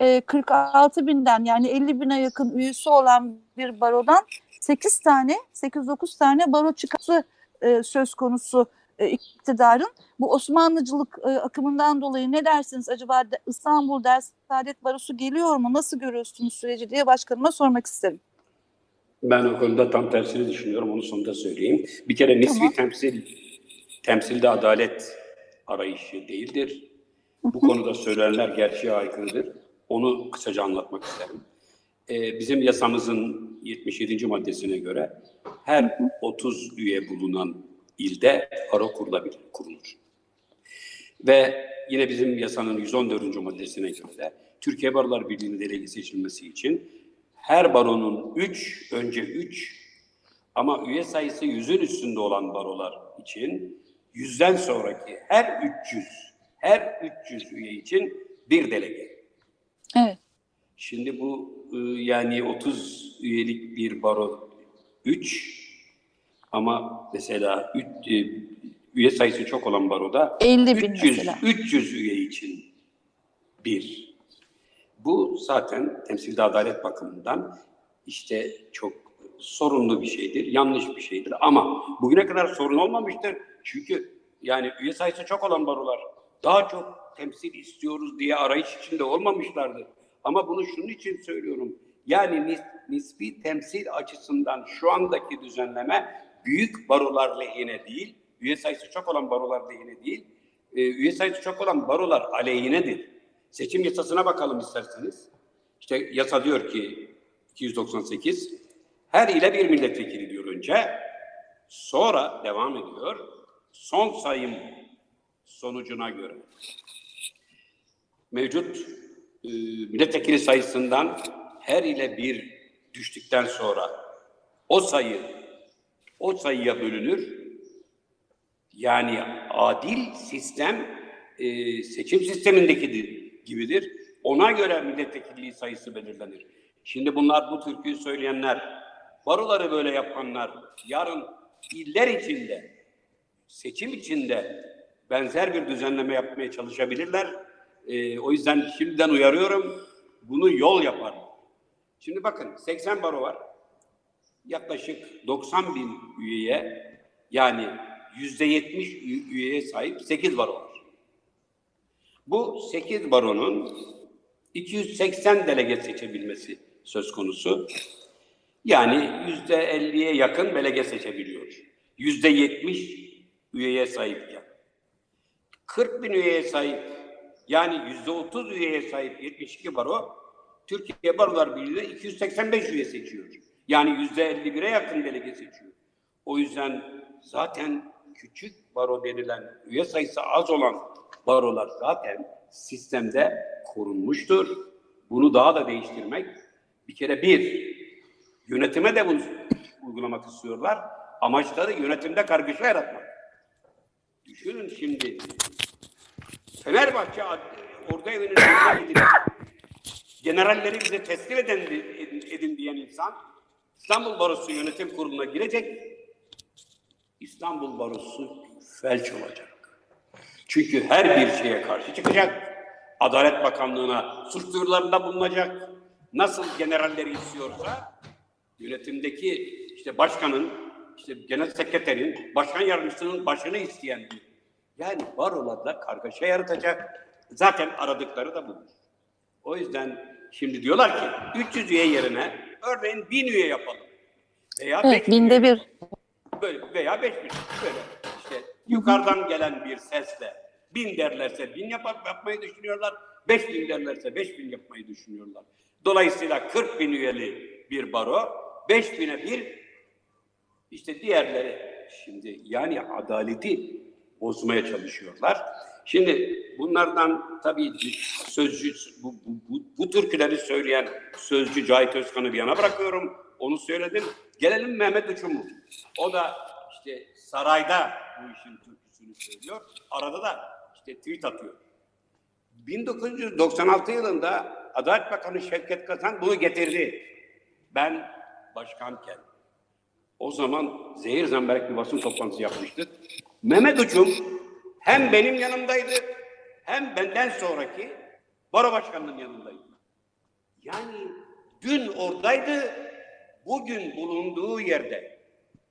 [SPEAKER 4] E, 46 binden yani 50 bine yakın üyesi olan bir barodan 8 tane, 8-9 tane baro çıkası e, söz konusu e, iktidarın. Bu Osmanlıcılık e, akımından dolayı ne dersiniz acaba de, İstanbul Ders Saadet Barosu geliyor mu? Nasıl görüyorsunuz süreci diye başkanıma sormak isterim.
[SPEAKER 3] Ben o konuda tam tersini düşünüyorum. Onu sonunda söyleyeyim. Bir kere nispi
[SPEAKER 4] Tamam.
[SPEAKER 3] temsil, temsilde adalet arayışı değildir. Bu konuda söylenenler gerçeğe aykırıdır. Onu kısaca anlatmak isterim. Ee, bizim yasamızın 77. maddesine göre her 30 üye bulunan ilde baro kurulabilir, kurulur. Ve yine bizim yasanın 114. maddesine göre de Türkiye Barolar Birliği'nin delege seçilmesi için her baronun 3, önce 3 ama üye sayısı 100'ün üstünde olan barolar için yüzden sonraki her 300, her 300 üye için bir delege.
[SPEAKER 4] Evet.
[SPEAKER 3] Şimdi bu e, yani 30 üyelik bir baro 3 ama mesela üç, e, üye sayısı çok olan baroda
[SPEAKER 4] 50 bin
[SPEAKER 3] 300,
[SPEAKER 4] mesela.
[SPEAKER 3] 300 üye için bir. Bu zaten temsilde adalet bakımından işte çok sorunlu bir şeydir, yanlış bir şeydir. Ama bugüne kadar sorun olmamıştır. Çünkü yani üye sayısı çok olan barolar daha çok temsil istiyoruz diye arayış içinde olmamışlardı. Ama bunu şunun için söylüyorum. Yani nis- nispi temsil açısından şu andaki düzenleme büyük barolar lehine değil, üye sayısı çok olan barolar lehine değil, e, üye sayısı çok olan barolar aleyhinedir. Seçim yasasına bakalım isterseniz. İşte yasa diyor ki 298 her ile bir milletvekili diyor önce. Sonra devam ediyor. Son sayım sonucuna göre mevcut e, milletvekili sayısından her ile bir düştükten sonra o sayı o sayıya bölünür. Yani adil sistem e, seçim sistemindeki gibidir. Ona göre milletvekilliği sayısı belirlenir. Şimdi bunlar bu türküyü söyleyenler, baroları böyle yapanlar yarın iller içinde, seçim içinde benzer bir düzenleme yapmaya çalışabilirler. Ee, o yüzden şimdiden uyarıyorum, bunu yol yapar. Şimdi bakın 80 baro var. Yaklaşık 90 bin üyeye yani yüzde 70 üyeye sahip 8 baro var. Bu 8 baronun 280 delege seçebilmesi söz konusu. Yani yüzde 50'ye yakın delege seçebiliyor. Yüzde 70 üyeye sahipken. 40 bin üyeye sahip yani yüzde 30 üyeye sahip 72 baro Türkiye Barolar Birliği'de 285 üye seçiyor. Yani yüzde 51'e yakın delege seçiyor. O yüzden zaten küçük baro denilen üye sayısı az olan barolar zaten sistemde korunmuştur. Bunu daha da değiştirmek bir kere bir yönetime de bunu uygulamak istiyorlar. Amaçları yönetimde kargaşa yaratmak. Düşünün şimdi Fenerbahçe orada evinin generalleri bize teslim eden, edin, diyen insan İstanbul Barosu Yönetim Kurulu'na girecek. İstanbul Barosu felç olacak. Çünkü her bir şeye karşı çıkacak. Adalet Bakanlığı'na suç duyurularında bulunacak. Nasıl generalleri istiyorsa yönetimdeki işte başkanın, işte genel sekreterin, başkan yardımcısının başını isteyen bir. Yani barolarda kargaşa yaratacak. Zaten aradıkları da budur. O yüzden şimdi diyorlar ki 300 üye yerine örneğin 1000 üye yapalım. Veya
[SPEAKER 4] Evet,
[SPEAKER 3] 5000
[SPEAKER 4] binde bir.
[SPEAKER 3] böyle veya 5000 böyle işte yukarıdan gelen bir sesle bin derlerse bin yapar, yapmayı düşünüyorlar. Beş bin derlerse beş bin yapmayı düşünüyorlar. Dolayısıyla 40 bin üyeli bir baro, beş bine bir işte diğerleri şimdi yani adaleti bozmaya çalışıyorlar. Şimdi bunlardan tabii sözcü bu, bu, bu, bu türküleri söyleyen sözcü Cahit Özkan'ı bir yana bırakıyorum. Onu söyledim. Gelelim Mehmet Uçum'u. O da işte sarayda bu işin türküsünü söylüyor. Arada da işte tweet atıyor. 1996 yılında Adalet Bakanı Şevket Kazan bunu getirdi. Ben başkanken. O zaman zehir zemberek bir basın toplantısı yapmıştık. Mehmet Uçum hem benim yanımdaydı hem benden sonraki baro başkanının yanındaydı. Yani dün oradaydı, bugün bulunduğu yerde.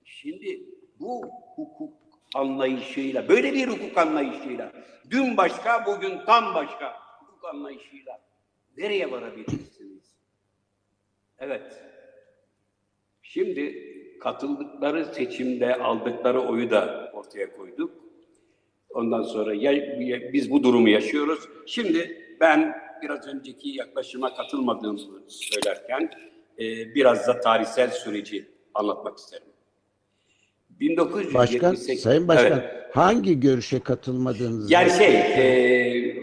[SPEAKER 3] Şimdi bu hukuk anlayışıyla, böyle bir hukuk anlayışıyla, dün başka, bugün tam başka hukuk anlayışıyla nereye varabilirsiniz? Evet. Şimdi katıldıkları seçimde aldıkları oyu da ortaya koyduk. Ondan sonra ya, ya- biz bu durumu yaşıyoruz. Şimdi ben biraz önceki yaklaşıma katılmadığımı söylerken e, biraz da tarihsel süreci anlatmak isterim. 1978
[SPEAKER 2] Başkan, Sayın Başkan
[SPEAKER 3] Evet.
[SPEAKER 2] hangi görüşe katılmadığınızı
[SPEAKER 3] Yani şey, e,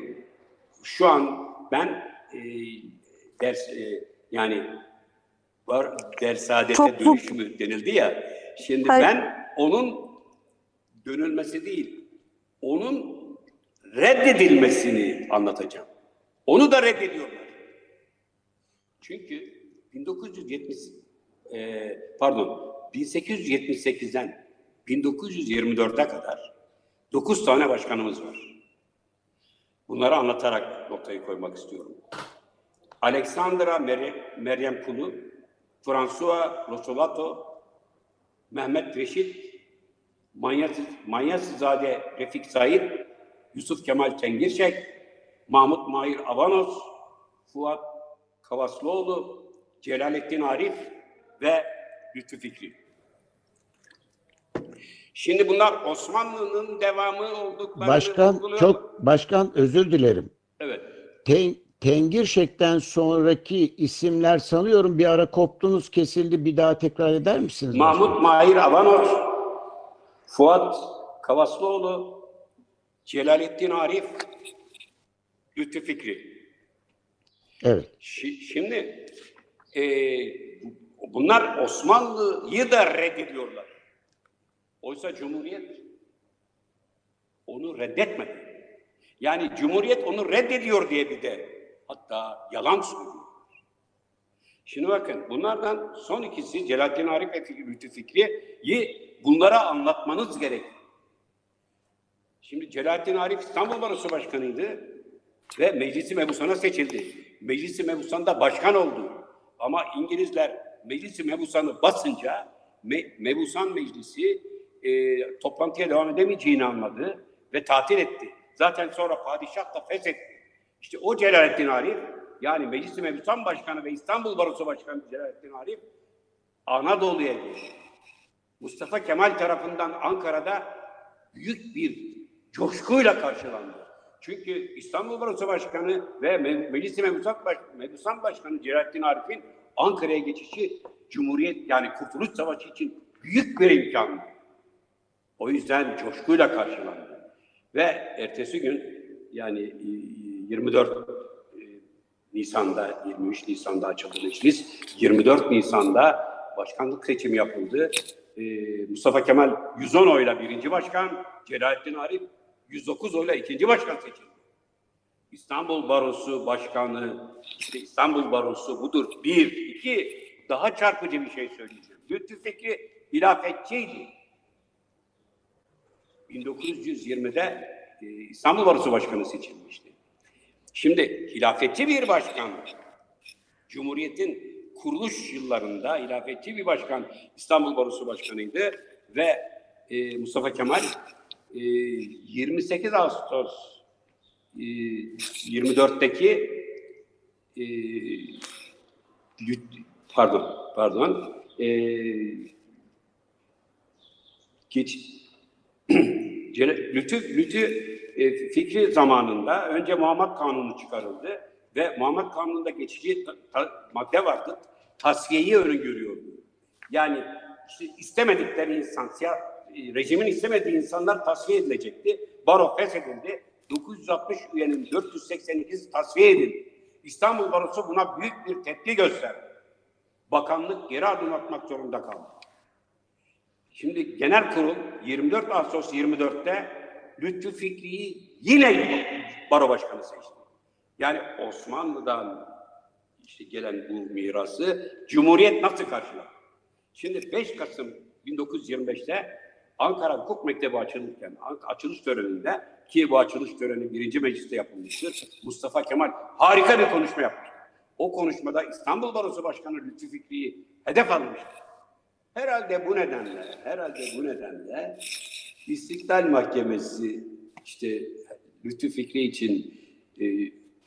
[SPEAKER 3] şu an ben e, ders e, yani var dersadete
[SPEAKER 4] Toplum-
[SPEAKER 3] dönüş mü denildi ya. Şimdi
[SPEAKER 4] Hayır.
[SPEAKER 3] ben onun dönülmesi değil, onun reddedilmesini anlatacağım. Onu da reddediyorlar. Çünkü 1970 e, pardon 1878'den 1924'e kadar 9 tane başkanımız var. Bunları anlatarak noktayı koymak istiyorum. Alexandra Mer- Meryem Kulu, François Rosolato, Mehmet Reşit, Manyas- Manyasızade Refik Said, Yusuf Kemal Çengirşek, Mahmut Mahir Avanos, Fuat Kavaslıoğlu, Celalettin Arif ve Lütfü Fikri. Şimdi bunlar Osmanlı'nın devamı olduklarını
[SPEAKER 2] Başkan çok başkan özür dilerim.
[SPEAKER 3] Evet.
[SPEAKER 2] Ten, Tengirşek'ten sonraki isimler sanıyorum bir ara koptunuz kesildi bir daha tekrar eder misiniz?
[SPEAKER 3] Mahmut Mahir Avanos, Fuat Kavaslıoğlu, Celalettin Arif, Lütfü Fikri.
[SPEAKER 2] Evet.
[SPEAKER 3] Şi- Şimdi e, bunlar Osmanlı'yı da reddediyorlar. Oysa Cumhuriyet onu reddetmedi. Yani Cumhuriyet onu reddediyor diye bir de hatta yalan söylüyor. Şimdi bakın bunlardan son ikisi Celalettin Arif ve Lütfü Fikri'yi bunlara anlatmanız gerek. Şimdi Celalettin Arif İstanbul Barosu Başkanı'ydı ve Meclisi Mebusan'a seçildi. Meclisi Mebusan'da başkan oldu. Ama İngilizler Meclisi Mebusan'ı basınca Me- Mebusan Meclisi e, toplantıya devam edemeyeceğini anladı ve tatil etti. Zaten sonra padişah da feshetti. İşte o Celalettin Arif yani Meclisi Mebusan Başkanı ve İstanbul Barosu Başkanı Celalettin Arif Anadolu'ya gitti. Mustafa Kemal tarafından Ankara'da büyük bir coşkuyla karşılandı. Çünkü İstanbul Barosu Başkanı ve Me- Meclis-i Mebusan, Mebusan Başkanı Celalettin Arif'in Ankara'ya geçişi Cumhuriyet yani Kurtuluş Savaşı için büyük bir imkandı. O yüzden coşkuyla karşılandı. Ve ertesi gün yani e, 24 e, Nisan'da, 23 Nisan'da açıldı meclis. 24 Nisan'da başkanlık seçimi yapıldı. E, Mustafa Kemal 110 oyla birinci başkan, Celalettin Arif 109 oyla ikinci başkan seçildi. İstanbul Barosu Başkanı, işte İstanbul Barosu budur. Bir, iki, daha çarpıcı bir şey söyleyeceğim. Lütfü Fikri hilafetçiydi. 1920'de e, İstanbul Barosu Başkanı seçilmişti. Şimdi hilafetçi bir başkan, Cumhuriyet'in kuruluş yıllarında hilafetçi bir başkan İstanbul Barosu Başkanı'ydı ve e, Mustafa Kemal e, 28 Ağustos e, 24'teki e, pardon pardon e, geç Lütü, Lütü e, fikri zamanında önce Muhammed Kanunu çıkarıldı ve Muhammed Kanunu'nda geçici madde vardı. Tasfiyeyi öngörüyordu. Yani işte istemedikleri insan, siyah, e, rejimin istemediği insanlar tasfiye edilecekti. Baro feshedildi. 960 üyenin 482'si tasfiye edildi. İstanbul Barosu buna büyük bir tepki gösterdi. Bakanlık geri adım atmak zorunda kaldı. Şimdi genel kurul 24 Ağustos 24'te Lütfü Fikri'yi yine baro başkanı seçti. Yani Osmanlı'dan işte gelen bu mirası Cumhuriyet nasıl karşılar? Şimdi 5 Kasım 1925'te Ankara Hukuk Mektebi açılırken açılış töreninde ki bu açılış töreni birinci mecliste yapılmıştır. Mustafa Kemal harika bir konuşma yapmıştır. O konuşmada İstanbul Barosu Başkanı Lütfü Fikri'yi hedef almıştır. Herhalde bu nedenle, herhalde bu nedenle İstiklal Mahkemesi işte Lütfü Fikri için e,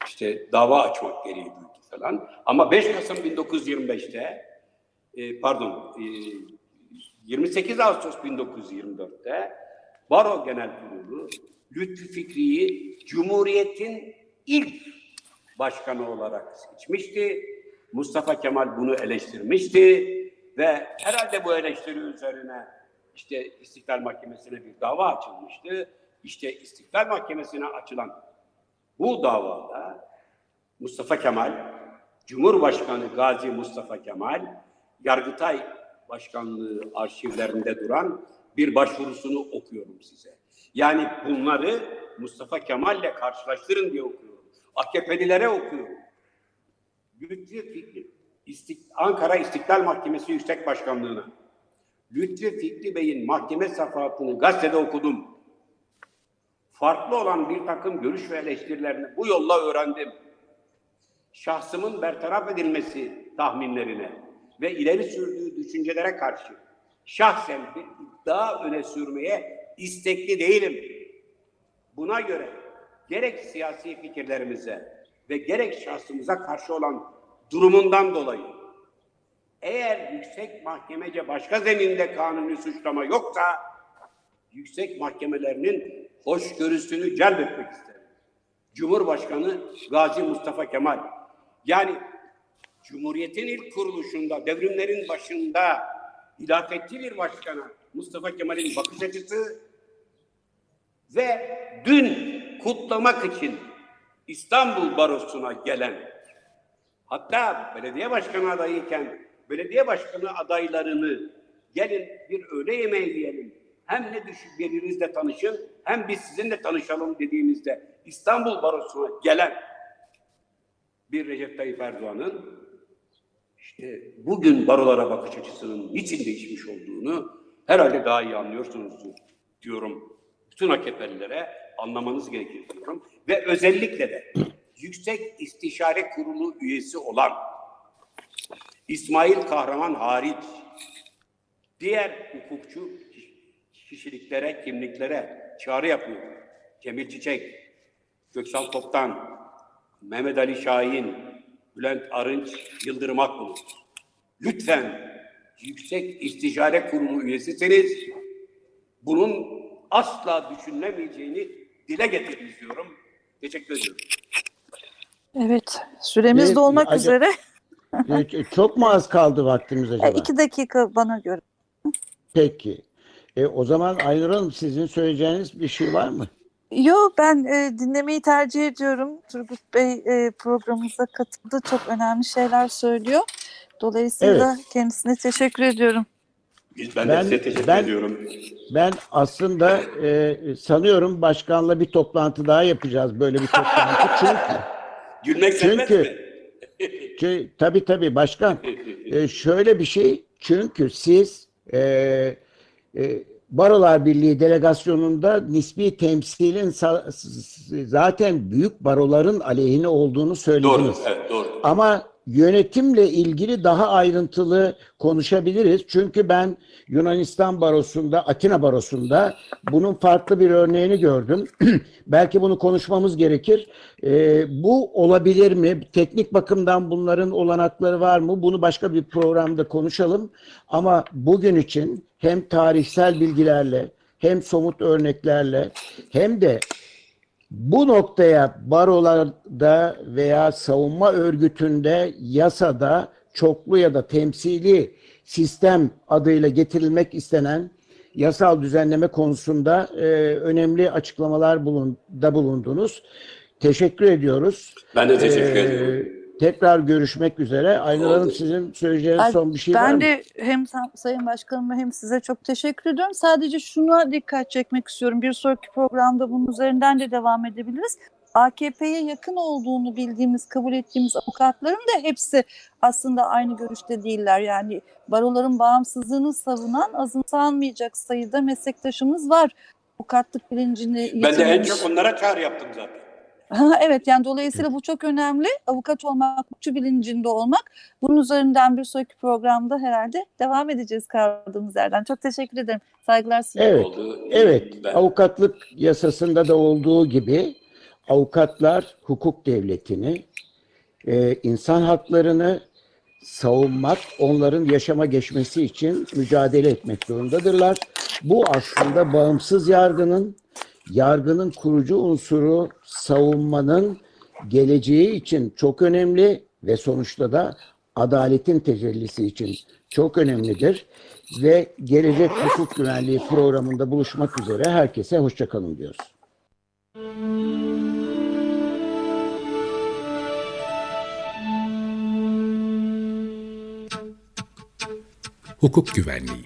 [SPEAKER 3] işte dava açmak gereği falan. Ama 5 Kasım 1925'te e, pardon e, 28 Ağustos 1924'te Baro Genel Kurulu Lütfü Fikri'yi Cumhuriyet'in ilk başkanı olarak seçmişti. Mustafa Kemal bunu eleştirmişti ve herhalde bu eleştiri üzerine işte İstiklal Mahkemesi'ne bir dava açılmıştı. İşte İstiklal Mahkemesi'ne açılan bu davada Mustafa Kemal, Cumhurbaşkanı Gazi Mustafa Kemal, Yargıtay Başkanlığı arşivlerinde duran bir başvurusunu okuyorum size. Yani bunları Mustafa Kemal'le karşılaştırın diye okuyorum. AKP'lilere okuyorum. Lütfü Fikri, İstik- Ankara İstiklal Mahkemesi Yüksek Başkanlığı'na. Lütfü Fikri Bey'in mahkeme safahatını gazetede okudum. Farklı olan bir takım görüş ve eleştirilerini bu yolla öğrendim. Şahsımın bertaraf edilmesi tahminlerine ve ileri sürdüğü düşüncelere karşı şahsen bir iddia öne sürmeye istekli değilim. Buna göre gerek siyasi fikirlerimize ve gerek şahsımıza karşı olan durumundan dolayı eğer yüksek mahkemece başka zeminde kanuni suçlama yoksa yüksek mahkemelerinin hoşgörüsünü celbetmek isterim. Cumhurbaşkanı Gazi Mustafa Kemal. Yani Cumhuriyet'in ilk kuruluşunda, devrimlerin başında hilafetçi bir başkana Mustafa Kemal'in bakış açısı ve dün kutlamak için İstanbul Barosu'na gelen hatta belediye başkanı adayıyken belediye başkanı adaylarını gelin bir öğle yemeği yiyelim. Hem ne düşüncelerinizle tanışın hem biz sizinle tanışalım dediğimizde İstanbul Barosu'na gelen bir Recep Tayyip Erdoğan'ın işte bugün barolara bakış açısının niçin değişmiş olduğunu herhalde daha iyi anlıyorsunuzdur diyorum. Bütün AKP'lilere anlamanız gerekir diyorum. Ve özellikle de Yüksek İstişare Kurulu üyesi olan İsmail Kahraman hariç diğer hukukçu kişiliklere, kimliklere çağrı yapıyor. Cemil Çiçek, Göksal Toptan, Mehmet Ali Şahin, Bülent Arınç, Yıldırım Akbulut. Lütfen Yüksek İstişare Kurulu üyesisiniz. Bunun asla düşünülemeyeceğini dile getiriniz diyorum. Teşekkür ediyorum.
[SPEAKER 4] Evet, süremiz
[SPEAKER 2] Evet,
[SPEAKER 4] dolmak
[SPEAKER 2] acaba-
[SPEAKER 4] üzere.
[SPEAKER 2] E, Çok mu az kaldı vaktimiz
[SPEAKER 4] E,
[SPEAKER 2] acaba?
[SPEAKER 4] iki dakika bana göre.
[SPEAKER 2] Peki. E, o zaman Aynur Hanım sizin söyleyeceğiniz bir şey var mı?
[SPEAKER 4] Yo ben e, dinlemeyi tercih ediyorum. Turgut Bey e, programımıza katıldı. Çok önemli şeyler söylüyor. Dolayısıyla kendisine teşekkür ediyorum.
[SPEAKER 3] Ben,
[SPEAKER 2] Ben-
[SPEAKER 3] de size teşekkür
[SPEAKER 2] ben-
[SPEAKER 3] ediyorum.
[SPEAKER 2] Ben aslında e, sanıyorum başkanla bir toplantı daha yapacağız. Böyle bir toplantı. Çünkü
[SPEAKER 3] Gülmek
[SPEAKER 2] Çünkü-
[SPEAKER 3] mi?
[SPEAKER 2] Çünkü, tabii tabii başkan. E, şöyle bir şey çünkü siz e, e, Barolar Birliği delegasyonunda nispi temsilin zaten büyük baroların aleyhine olduğunu söylediniz.
[SPEAKER 3] doğru, evet doğru.
[SPEAKER 2] Ama yönetimle ilgili daha ayrıntılı konuşabiliriz. Çünkü ben Yunanistan Barosu'nda, Atina Barosu'nda bunun farklı bir örneğini gördüm. Belki bunu konuşmamız gerekir. Ee, bu olabilir mi? Teknik bakımdan bunların olanakları var mı? Bunu başka bir programda konuşalım. Ama bugün için hem tarihsel bilgilerle hem somut örneklerle hem de bu noktaya barolarda veya savunma örgütünde yasada çoklu ya da temsili sistem adıyla getirilmek istenen yasal düzenleme konusunda e, önemli açıklamalar bulun, da bulundunuz. Teşekkür ediyoruz.
[SPEAKER 3] Ben de teşekkür
[SPEAKER 2] Ee,
[SPEAKER 3] ediyorum.
[SPEAKER 2] Tekrar görüşmek üzere. Aynur. Hanım sizin söyleyeceğiniz
[SPEAKER 4] Ay,
[SPEAKER 2] son bir şey var
[SPEAKER 4] Ben
[SPEAKER 2] mı?
[SPEAKER 4] de hem sa- Sayın Başkanıma hem size çok teşekkür ediyorum. Sadece şuna dikkat çekmek istiyorum. Bir sonraki programda bunun üzerinden de devam edebiliriz. AKP'ye yakın olduğunu bildiğimiz, kabul ettiğimiz avukatların da hepsi aslında aynı görüşte değiller. Yani baroların bağımsızlığını savunan azımsanmayacak sayıda meslektaşımız var. Avukatlık bilincini
[SPEAKER 3] Ben de en çok onlara çağrı yaptım zaten.
[SPEAKER 4] Ha, evet yani dolayısıyla bu çok önemli. Avukat olmak, hukukçu bilincinde olmak. Bunun üzerinden bir sonraki programda herhalde devam edeceğiz kaldığımız yerden. Çok teşekkür ederim. Saygılar sunuyorum.
[SPEAKER 2] Evet. Evet,
[SPEAKER 3] Ben-
[SPEAKER 2] avukatlık yasasında da olduğu gibi avukatlar hukuk devletini, e, insan haklarını savunmak, onların yaşama geçmesi için mücadele etmek zorundadırlar. Bu aslında bağımsız yargının, yargının kurucu unsuru savunmanın geleceği için çok önemli ve sonuçta da adaletin tecellisi için çok önemlidir. Ve gelecek hukuk güvenliği programında buluşmak üzere herkese hoşçakalın diyoruz.
[SPEAKER 1] Hukuk Güvenliği